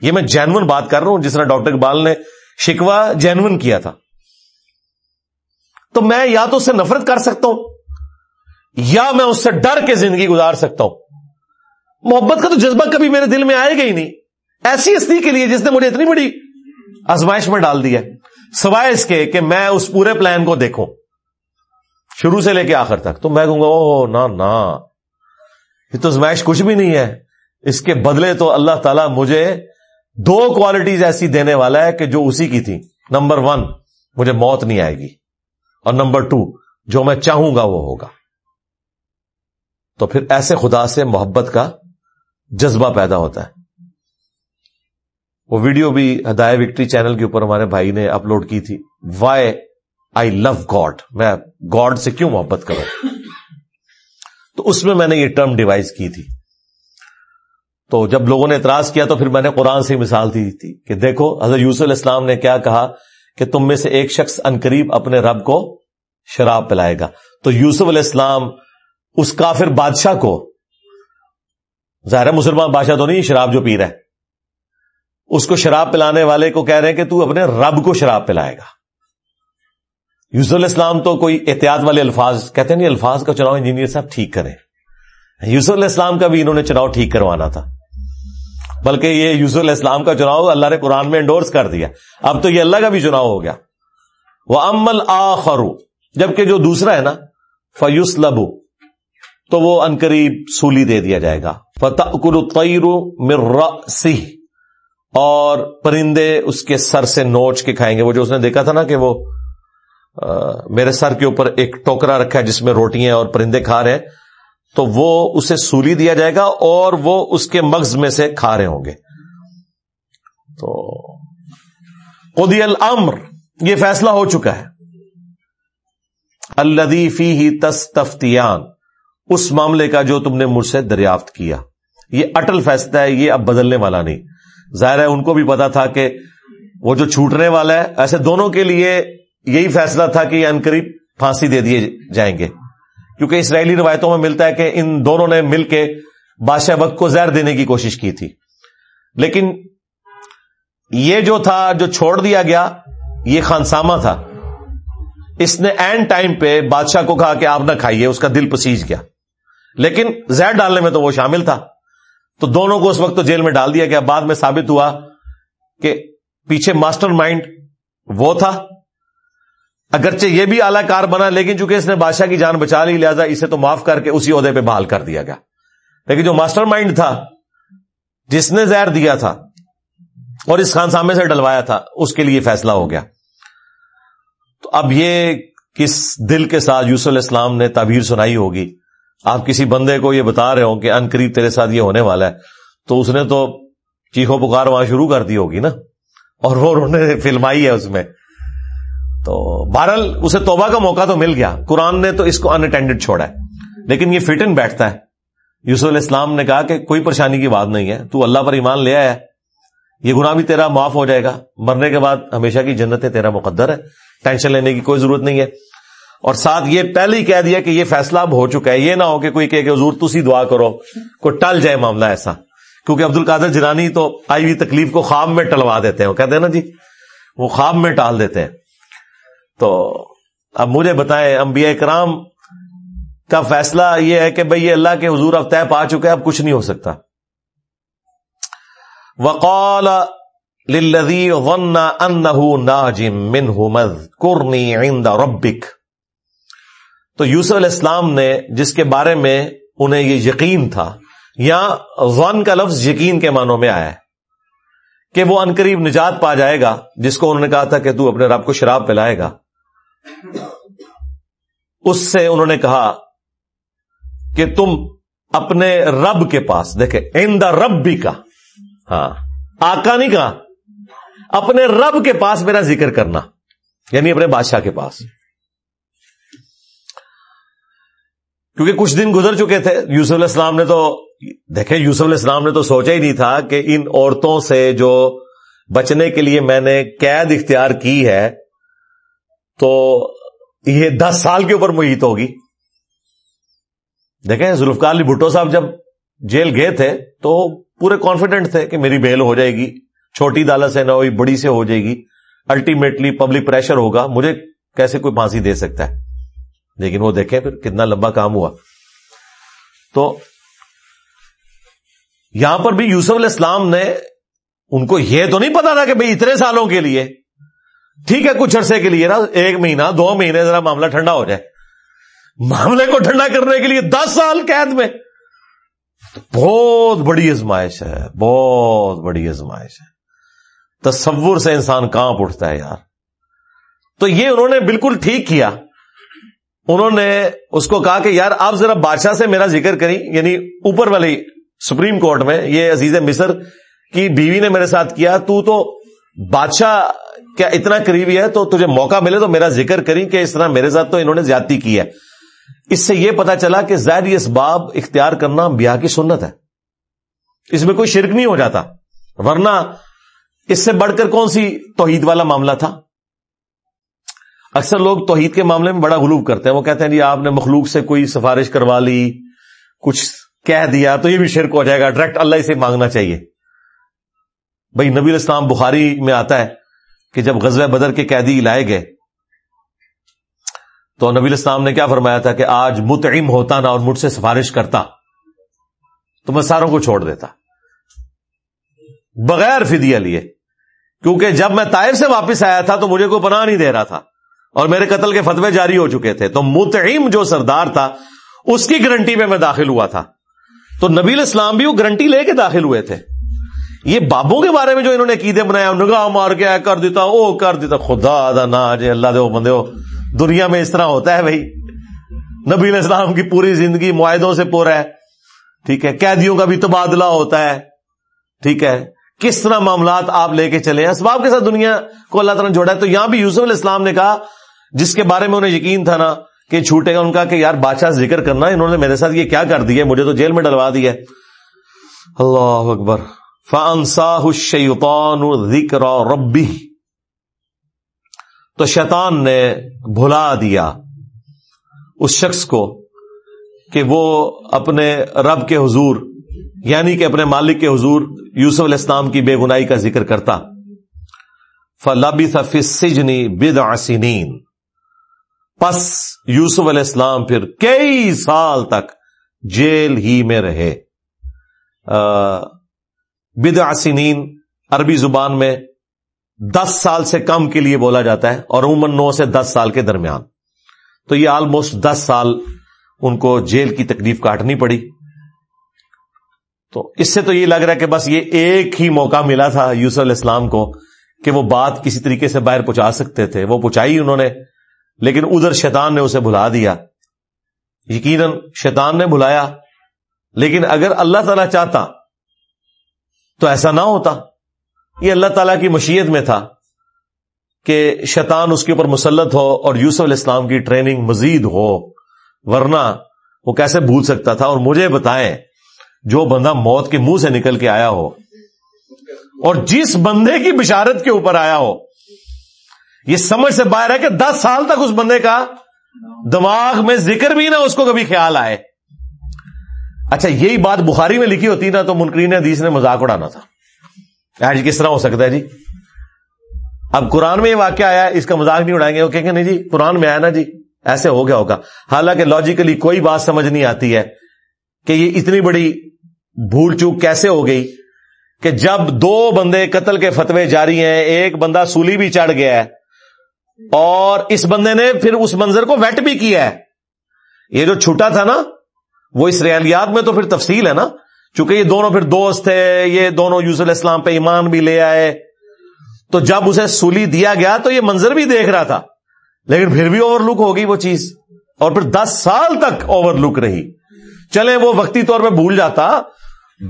یہ میں جینون بات کر رہا ہوں، جس طرح ڈاکٹر اقبال نے شکوا جینون کیا تھا۔ تو میں یا تو اس سے نفرت کر سکتا ہوں، یا میں اس سے ڈر کے زندگی گزار سکتا ہوں۔ محبت کا تو جذبہ کبھی میرے دل میں آئے گا ہی نہیں۔ ایسی ہستی کے لیے جس نے مجھے اتنی بڑی آزمائش میں ڈال دیا سوائے اس کے کہ میں اس پورے پلان کو دیکھوں، شروع سے لے کے آخر تک، تو میں کہوں گا او نہ نہ یہ تو آزمائش کچھ بھی نہیں ہے۔ اس کے بدلے تو اللہ تعالیٰ مجھے دو کوالٹیز ایسی دینے والا ہے کہ جو اسی کی تھی نمبر ون مجھے موت نہیں آئے گی۔ اور نمبر ٹو جو میں چاہوں گا وہ ہوگا۔ تو پھر ایسے خدا سے محبت کا جذبہ پیدا ہوتا ہے۔ وہ ویڈیو بھی ہدایہ وکٹری چینل کے اوپر ہمارے بھائی نے اپلوڈ کی تھی۔ وائی آئی لو گاڈ میں گاڈ سے کیوں محبت کروں؟ تو اس میں میں نے یہ ٹرم ڈیوائز کی تھی۔ تو جب لوگوں نے اعتراض کیا تو پھر میں نے قرآن سے مثال دی تھی کہ دیکھو، حضرت یوسف علیہ السلام نے کیا کہا کہ تم میں سے ایک شخص انقریب اپنے رب کو شراب پلائے گا۔ تو یوسف علیہ السلام اس کافر بادشاہ کو، ظاہر مسلمان بادشاہ تو نہیں، شراب جو پی رہا ہے۔ اس کو شراب پلانے والے کو کہہ رہے ہیں کہ تو اپنے رب کو شراب پلائے گا۔ یوسف علیہ السلام تو کوئی احتیاط والے الفاظ کہتے ہیں نہیں، الفاظ کا چناؤ انجینئر صاحب ٹھیک کریں۔ یوسف علیہ السلام کا بھی انہوں نے چناؤ ٹھیک کروانا تھا۔ بلکہ یہ یوسف علیہ السلام کا چناؤ اللہ نے قرآن میں انڈورس کر دیا۔ اب تو یہ اللہ کا بھی چناؤ ہو گیا۔ وہ امل آخرو جبکہ جو دوسرا ہے نا فیوس لبو تو وہ انقریب سولی دے دیا جائے گا۔ فتح کل مر سی اور پرندے اس کے سر سے نوچ کے کھائیں گے۔ وہ جو اس نے دیکھا تھا نا کہ وہ میرے سر کے اوپر ایک ٹوکرا رکھا ہے جس میں روٹیاں اور پرندے کھا رہے ہیں، تو وہ اسے سولی دیا جائے گا اور وہ اس کے مغز میں سے کھا رہے ہوں گے۔ تو قدی الامر یہ فیصلہ ہو چکا ہے۔ الدیفی ہی تس تفتیان اس معاملے کا جو تم نے مجھ سے دریافت کیا۔ یہ اٹل فیصلہ ہے، یہ اب بدلنے والا نہیں۔ ظاہر ہے ان کو بھی پتا تھا کہ وہ جو چھوٹنے والا ہے، ایسے دونوں کے لیے یہی فیصلہ تھا کہ یہ انقریب پھانسی دے دیے جائیں گے۔ کیونکہ اسرائیلی روایتوں میں ملتا ہے کہ ان دونوں نے مل کے بادشاہ وقت کو زہر دینے کی کوشش کی تھی۔ لیکن یہ جو تھا، جو چھوڑ دیا گیا، یہ خانسامہ تھا۔ اس نے اینڈ ٹائم پہ بادشاہ کو کہا کہ آپ نہ کھائیے، اس کا دل پسیج گیا۔ لیکن زہر ڈالنے میں تو وہ شامل تھا۔ تو دونوں کو اس وقت تو جیل میں ڈال دیا گیا۔ بعد میں ثابت ہوا کہ پیچھے ماسٹر مائنڈ وہ تھا۔ اگرچہ یہ بھی اعلی کار بنا، لیکن چونکہ اس نے بادشاہ کی جان بچا لی، لہٰذا اسے تو معاف کر کے اسی عہدے پہ بحال کر دیا گیا۔ لیکن جو ماسٹر مائنڈ تھا، جس نے زہر دیا تھا اور اس خان سامنے سے ڈلوایا تھا، اس کے لیے فیصلہ ہو گیا۔ تو اب یہ کس دل کے ساتھ یوسف علیہ السلام نے تعبیر سنائی ہوگی؟ آپ کسی بندے کو یہ بتا رہے ہو کہ ان قریب تیرے ساتھ یہ ہونے والا ہے، تو اس نے تو چیخو پکار وہاں شروع کر دی ہوگی نا، اور وہ انہوں نے فلمائی ہے اس میں۔ تو بہرحال اسے توبہ کا موقع تو مل گیا۔ قرآن نے تو اس کو انٹینڈیڈ چھوڑا ہے۔ لیکن یہ فٹ ان بیٹھتا ہے۔ یوسف علیہ السلام نے کہا کہ کوئی پریشانی کی بات نہیں ہے، تو اللہ پر ایمان لے آیا۔ یہ گناہ بھی تیرا معاف ہو جائے گا۔ مرنے کے بعد ہمیشہ کی جنت تیرا مقدر ہے۔ ٹینشن لینے کی کوئی ضرورت نہیں ہے۔ اور ساتھ یہ پہلے ہی کہہ دیا کہ یہ فیصلہ اب ہو چکا ہے۔ یہ نہ ہو کہ کوئی کہ حضور تسی دعا کرو کوئی ٹل جائے معاملہ ایسا۔ کیونکہ عبد القادر جرانی تو آئی ہوئی تکلیف کو خواب میں ٹلوا دیتے ہیں۔ وہ کہتے ہیں نا جی وہ خواب میں ٹال دیتے ہیں۔ تو اب مجھے بتائیں، انبیاء کرام کا فیصلہ یہ ہے کہ بھئی یہ اللہ کے حضور اب طے پا چکے اب کچھ نہیں ہو سکتا۔ وقال للذی ظن انه ناجم منه مذکرنی عند ربک۔ تو یوسف علیہ السلام نے جس کے بارے میں انہیں یہ یقین تھا یا غن کا لفظ یقین کے معنوں میں آیا ہے کہ وہ انقریب نجات پا جائے گا، جس کو انہوں نے کہا تھا کہ تو اپنے رب کو شراب پلائے گا۔ اس سے انہوں نے کہا کہ تم اپنے رب کے پاس دیکھے ان دا رب بھی کا۔ ہاں آکا نہیں کہا، اپنے رب کے پاس میرا ذکر کرنا یعنی اپنے بادشاہ کے پاس۔ کیونکہ کچھ دن گزر چکے تھے، یوسف علیہ السلام نے تو، دیکھیں، یوسف علیہ السلام نے تو سوچا ہی نہیں تھا کہ ان عورتوں سے جو بچنے کے لیے میں نے قید اختیار کی ہے، تو یہ دس سال کے اوپر محیط ہوگی۔ دیکھیں، ذوالفقار علی بھٹو صاحب جب جیل گئے تھے، تو پورے کانفیڈنٹ تھے کہ میری بیل ہو جائے گی۔ چھوٹی عدالت سے نہ ہوئی، بڑی سے ہو جائے گی۔ الٹیمیٹلی پبلک پریشر ہوگا۔ مجھے کیسے کوئی پھانسی دے سکتا ہے؟ لیکن وہ دیکھیں پھر کتنا لمبا کام ہوا۔ تو یہاں پر بھی یوسف علیہ السلام نے ان کو یہ تو نہیں پتا تھا کہ بھائی اتنے سالوں کے لیے، ٹھیک ہے، کچھ عرصے کے لیے نا، ایک مہینہ، دو مہینے ذرا معاملہ ٹھنڈا ہو جائے۔ معاملے کو ٹھنڈا کرنے کے لیے دس سال قید میں۔ بہت بڑی ازمائش ہے، بہت بڑی ازمائش ہے۔ تصور سے انسان کہاں اٹھتا ہے یار۔ تو یہ انہوں نے بالکل ٹھیک کیا۔ انہوں نے اس کو کہا کہ یار آپ ذرا بادشاہ سے میرا ذکر کریں یعنی اوپر والی سپریم کورٹ میں، یہ عزیز مصر کی بیوی نے میرے ساتھ کیا، تو تو بادشاہ کیا اتنا قریبی ہے، تو تجھے موقع ملے تو میرا ذکر کریں کہ اس طرح میرے ساتھ تو انہوں نے زیادتی کی ہے۔ اس سے یہ پتا چلا کہ زائد یہ اسباب اختیار کرنا بیاہ کی سنت ہے۔ اس میں کوئی شرک نہیں ہو جاتا۔ ورنہ اس سے بڑھ کر کون سی توحید والا معاملہ تھا؟ اکثر لوگ توحید کے معاملے میں بڑا غلوب کرتے ہیں۔ وہ کہتے ہیں جی آپ نے مخلوق سے کوئی سفارش کروا لی، کچھ کہہ دیا تو یہ بھی شرک ہو جائے گا۔ ڈائریکٹ اللہ سے مانگنا چاہیے۔ بھائی، نبی الاسلام بخاری میں آتا ہے کہ جب غزل بدر کے قیدی لائے گئے، تو نبی الاسلام نے کیا فرمایا تھا کہ آج متعم ہوتا نا اور مجھ سے سفارش کرتا، تو میں ساروں کو چھوڑ دیتا۔ بغیر فدیہ لیے، کیونکہ جب میں طائف سے واپس آیا تھا تو مجھے کوئی پناہ نہیں دے رہا تھا۔ اور میرے قتل کے فتوے جاری ہو چکے تھے تو متعم جو سردار تھا، اس کی گارنٹی میں میں داخل ہوا تھا۔ تو نبی اسلام بھی وہ گارنٹی لے کے داخل ہوئے تھے۔ یہ بابوں کے بارے میں جو انہوں نے قیدے بنایا نگاہ مار کے کر دیتا، او کر دیتا۔ خدا دا نا، جے اللہ دے بندے ہو۔ دنیا میں اس طرح ہوتا ہے بھائی۔ نبی علیہ السلام کی پوری زندگی معاہدوں سے پورا ہے۔ ٹھیک ہے، قیدیوں کا بھی تبادلہ ہوتا ہے۔ ٹھیک ہے، کس طرح معاملات آپ لے کے چلے اسباب کے ساتھ دنیا کو اللہ تعالیٰ نے جوڑا ہے۔ تو یہاں بھی یوسف علیہ السلام نے کہا جس کے بارے میں انہیں یقین تھا نا کہ چھوٹے گا، ان کا کہ یار بادشاہ ذکر کرنا، انہوں نے میرے ساتھ یہ کیا کر دیا مجھے تو جیل میں ڈلوا دیا اللہ اکبر۔ فانساہ الشیطان ذکر ربی تو شیطان نے بھلا دیا اس شخص کو کہ وہ اپنے رب کے حضور یعنی کہ اپنے مالک کے حضور یوسف علیہ السلام کی بے گنائی کا ذکر کرتا۔ فلابی سجنی بد آسینین پس یوسف علیہ السلام پھر کئی سال تک جیل ہی میں رہے۔ بد آسینین عربی زبان میں دس سال سے کم کے لیے بولا جاتا ہے اور عموماً نو سے دس سال کے درمیان۔ تو یہ آلموسٹ دس سال ان کو جیل کی تکلیف کاٹنی پڑی۔ تو اس سے تو یہ لگ رہا ہے کہ بس یہ ایک ہی موقع ملا تھا یوسف علیہ السلام کو کہ وہ بات کسی طریقے سے باہر پہنچا سکتے تھے۔ وہ پہنچائی انہوں نے۔ لیکن ادھر شیطان نے اسے بھلا دیا۔ یقیناً شیطان نے بلایا لیکن اگر اللہ تعالی چاہتا تو ایسا نہ ہوتا۔ یہ اللہ تعالیٰ کی مشیت میں تھا کہ شیطان اس کے اوپر مسلط ہو اور یوسف علیہ السلام کی ٹریننگ مزید ہو، ورنہ وہ کیسے بھول سکتا تھا؟ اور مجھے بتائیں، جو بندہ موت کے منہ سے نکل کے آیا ہو اور جس بندے کی بشارت کے اوپر آیا ہو یہ سمجھ سے باہر ہے کہ دس سال تک اس بندے کا دماغ میں ذکر بھی نہ اس کو کبھی خیال آئے۔ اچھا یہی بات بخاری میں لکھی ہوتی نا تو منکرین حدیث نے مذاق اڑانا تھا۔ آج جی کس طرح ہو سکتا ہے جی؟ اب قرآن میں یہ واقعہ آیا، اس کا مذاق نہیں اڑائیں گے۔ وہ کہ نہیں جی قرآن میں آیا نا جی ایسے ہو گیا ہوگا۔ حالانکہ لاجیکلی کوئی بات سمجھ نہیں آتی ہے کہ یہ اتنی بڑی بھول چوک کیسے ہو گئی کہ جب دو بندے قتل کے فتوے جاری ہیں، ایک بندہ سولی بھی چڑھ گیا ہے اور اس بندے نے پھر اس منظر کو ویٹ بھی کیا ہے۔ یہ جو چھوٹا تھا نا، وہ اس ریالیات میں تو پھر تفصیل ہے نا۔ چونکہ یہ دونوں پھر دوست تھے، یہ دونوں یوز السلام پہ ایمان بھی لے آئے۔ تو جب اسے سولی دیا گیا تو یہ منظر بھی دیکھ رہا تھا۔ لیکن پھر بھی اوور لک ہوگی وہ چیز۔ اور پھر دس سال تک اوور لک رہی۔ چلے وہ وقتی طور پہ بھول جاتا۔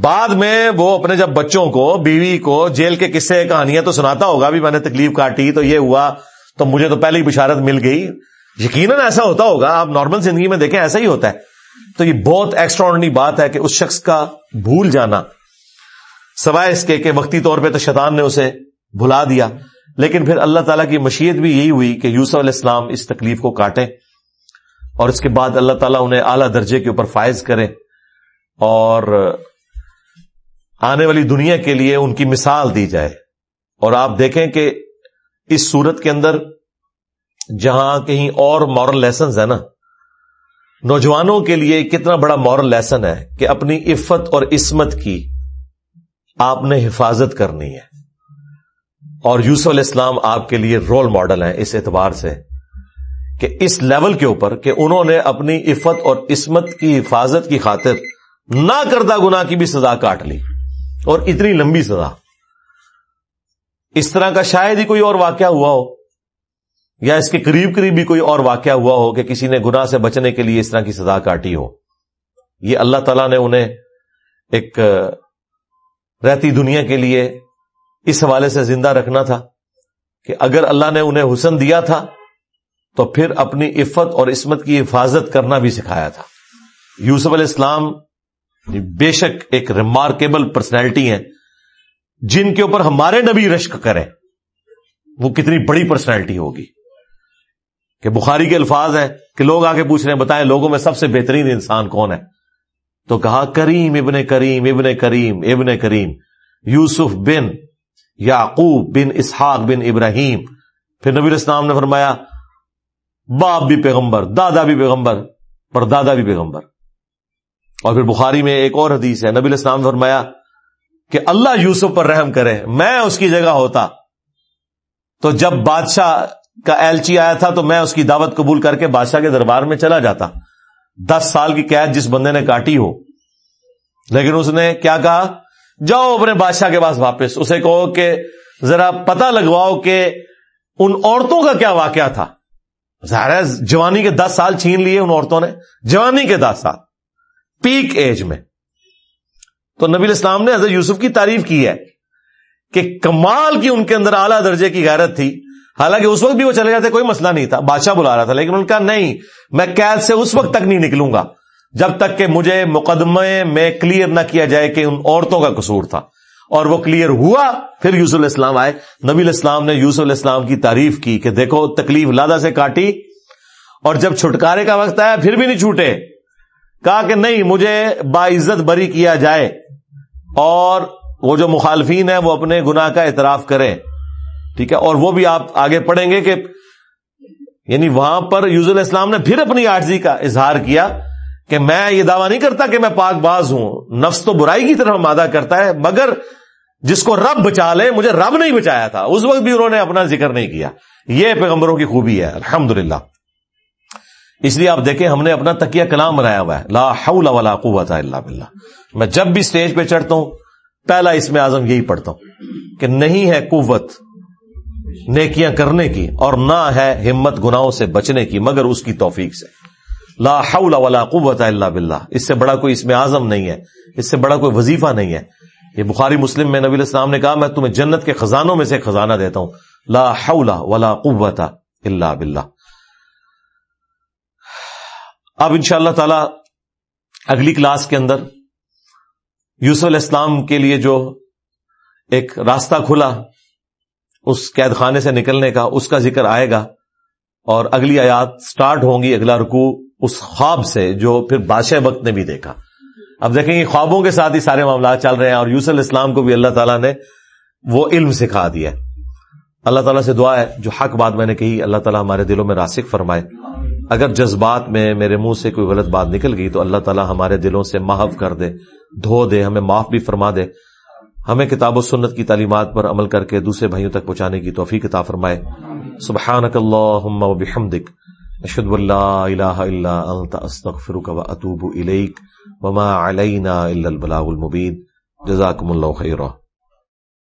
بعد میں وہ اپنے جب بچوں کو، بیوی کو جیل کے قصے کہانیاں تو سناتا ہوگا بھی میں نے تکلیف کاٹی تو یہ ہوا۔ تو مجھے تو پہلے ہی بشارت مل گئی۔ یقیناً ایسا ہوتا ہوگا، آپ نارمل زندگی میں دیکھیں ایسا ہی ہوتا ہے۔ تو یہ بہت ایکسٹرا بات ہے کہ اس شخص کا بھول جانا۔ سوائے اس کے کہ وقتی طور پہ تو شیطان نے اسے بھلا دیا۔ لیکن پھر اللہ تعالیٰ کی مشیت بھی یہی ہوئی کہ یوسف علیہ السلام اس تکلیف کو کاٹے اور اس کے بعد اللہ تعالیٰ انہیں اعلی درجے کے اوپر فائز کرے اور آنے والی دنیا کے لیے ان کی مثال دی جائے۔ اور آپ دیکھیں کہ اس صورت کے اندر جہاں کہیں اور مورل لیسنز ہیں نا، نوجوانوں کے لیے کتنا بڑا مورل لیسن ہے کہ اپنی عفت اور عصمت کی آپ نے حفاظت کرنی ہے۔ اور یوسف علیہ السلام آپ کے لیے رول ماڈل ہیں اس اعتبار سے کہ اس لیول کے اوپر کہ انہوں نے اپنی عفت اور عصمت کی حفاظت کی خاطر نہ کردہ گنا کی بھی سزا کاٹ لی اور اتنی لمبی سزا۔ اس طرح کا شاید ہی کوئی اور واقعہ ہوا ہو، یا اس کے قریب قریب بھی کوئی اور واقعہ ہوا ہو کہ کسی نے گناہ سے بچنے کے لیے اس طرح کی سزا کاٹی ہو۔ یہ اللہ تعالیٰ نے انہیں ایک رہتی دنیا کے لیے اس حوالے سے زندہ رکھنا تھا کہ اگر اللہ نے انہیں حسن دیا تھا تو پھر اپنی عفت اور عصمت کی حفاظت کرنا بھی سکھایا تھا۔ یوسف علیہ السلام بے شک ایک ریمارکیبل پرسنالٹی ہیں۔ جن کے اوپر ہمارے نبی رشک کریں، وہ کتنی بڑی پرسنالٹی ہوگی۔ کہ بخاری کے الفاظ ہیں کہ لوگ آگے پوچھ رہے ہیں، بتائیں لوگوں میں سب سے بہترین انسان کون ہے؟ تو کہا، کریم ابن کریم ابن کریم ابن کریم۔ یوسف بن یعقوب بن اسحاق بن ابراہیم۔ پھر نبی الاسلام نے فرمایا، باپ بھی پیغمبر، دادا بھی پیغمبر پر دادا بھی پیغمبر۔ اور پھر بخاری میں ایک اور حدیث ہے، نبی الاسلام نے فرمایا کہ اللہ یوسف پر رحم کرے، میں اس کی جگہ ہوتا۔ تو جب بادشاہ کا ایلچی آیا تھا تو میں اس کی دعوت قبول کر کے بادشاہ کے دربار میں چلا جاتا۔ دس سال کی قید جس بندے نے کاٹی ہو۔ لیکن اس نے کیا کہا؟ جاؤ اپنے بادشاہ کے پاس واپس۔ اسے کہو کہ ذرا پتہ لگواؤ کہ ان عورتوں کا کیا واقعہ تھا۔ ظاہر جوانی کے دس سال چھین لیے ان عورتوں نے۔ جوانی کے دس سال۔ پیک ایج میں۔ تو نبی اسلام نے حضرت یوسف کی تعریف کی ہے کہ کمال کی ان کے اندر اعلیٰ درجے کی غیرت تھی۔ حالانکہ اس وقت بھی وہ چلے جاتے، کوئی مسئلہ نہیں تھا، بادشاہ بلا رہا تھا، لیکن ان کا نہیں، میں قید سے اس وقت تک نہیں نکلوں گا، جب تک کہ مجھے مقدمے میں کلیئر نہ کیا جائے کہ ان عورتوں کا قصور تھا۔ اور وہ کلیئر ہوا، پھر یوسف علیہ السلام آئے۔ نبی علیہ السلام نے یوسف علیہ السلام کی تعریف کی کہ دیکھو، تکلیف لادہ سے کاٹی، اور جب چھٹکارے کا وقت آیا، پھر بھی نہیں چھوٹے۔ کہا کہ نہیں، مجھے باعزت بری کیا جائے۔ اور وہ جو مخالفین ہیں وہ اپنے گناہ کا اعتراف کریں۔ ٹھیک ہے؟ اور وہ بھی آپ آگے پڑھیں گے کہ یعنی وہاں پر یوز الاسلام نے پھر اپنی آرزی کا اظہار کیا کہ میں یہ دعویٰ نہیں کرتا کہ میں پاک باز ہوں۔ نفس تو برائی کی طرف مادہ کرتا ہے، مگر جس کو رب بچا لے، مجھے رب نہیں بچایا تھا۔ اس وقت بھی انہوں نے اپنا ذکر نہیں کیا۔ یہ پیغمبروں کی خوبی ہے۔ الحمد اس لیے آپ دیکھیں ہم نے اپنا تکیہ کلام بنایا ہوا ہے۔ لا حول ولا قوت الا باللہ۔ میں جب بھی اسٹیج پہ چڑھتا ہوں، پہلا اس میں اعظم یہی پڑھتا ہوں کہ نہیں ہے قوت نیکیاں کرنے کی اور نہ ہے ہمت گناہوں سے بچنے کی، مگر اس کی توفیق سے۔ لا حول ولا قوت الا باللہ۔ اس سے بڑا کوئی اس میں اعظم نہیں ہے، اس سے بڑا کوئی وظیفہ نہیں ہے۔ یہ بخاری مسلم میں نبی السلام نے کہا، میں تمہیں جنت کے خزانوں میں سے خزانہ دیتا ہوں۔ لا حول ولا قوت الا باللہ۔ اب ان شاء اللہ تعالی اگلی کلاس کے اندر یوسف علیہ السلام کے لیے جو ایک راستہ کھلا، اس قید خانے سے نکلنے کا، اس کا ذکر آئے گا اور اگلی آیات سٹارٹ ہوں گی، اگلا رکو اس خواب سے جو پھر بادشاہ وقت نے بھی دیکھا۔ اب دیکھیں گے خوابوں کے ساتھ ہی سارے معاملات چل رہے ہیں اور یوسف الاسلام کو بھی اللہ تعالیٰ نے وہ علم سکھا دیا۔ اللہ تعالیٰ سے دعا ہے، جو حق بات میں نے کہی، اللہ تعالیٰ ہمارے دلوں میں راسک فرمائے۔ اگر جذبات میں میرے منہ سے کوئی غلط بات نکل گئی تو اللہ تعالیٰ ہمارے دلوں سے محو کر دے، دھو دے، ہمیں معاف بھی فرما دے۔ ہمیں کتاب و سنت کی تعلیمات پر عمل کر کے دوسرے بھائیوں تک پہنچانے کی توفیق عطا فرمائے۔ سبحانک اللہم و بحمدک، اشہد الہ الا انت، استغفرک و اتوب الیک، وما علینا الا البلاغ المبین۔ جزاکم اللہ خیرہ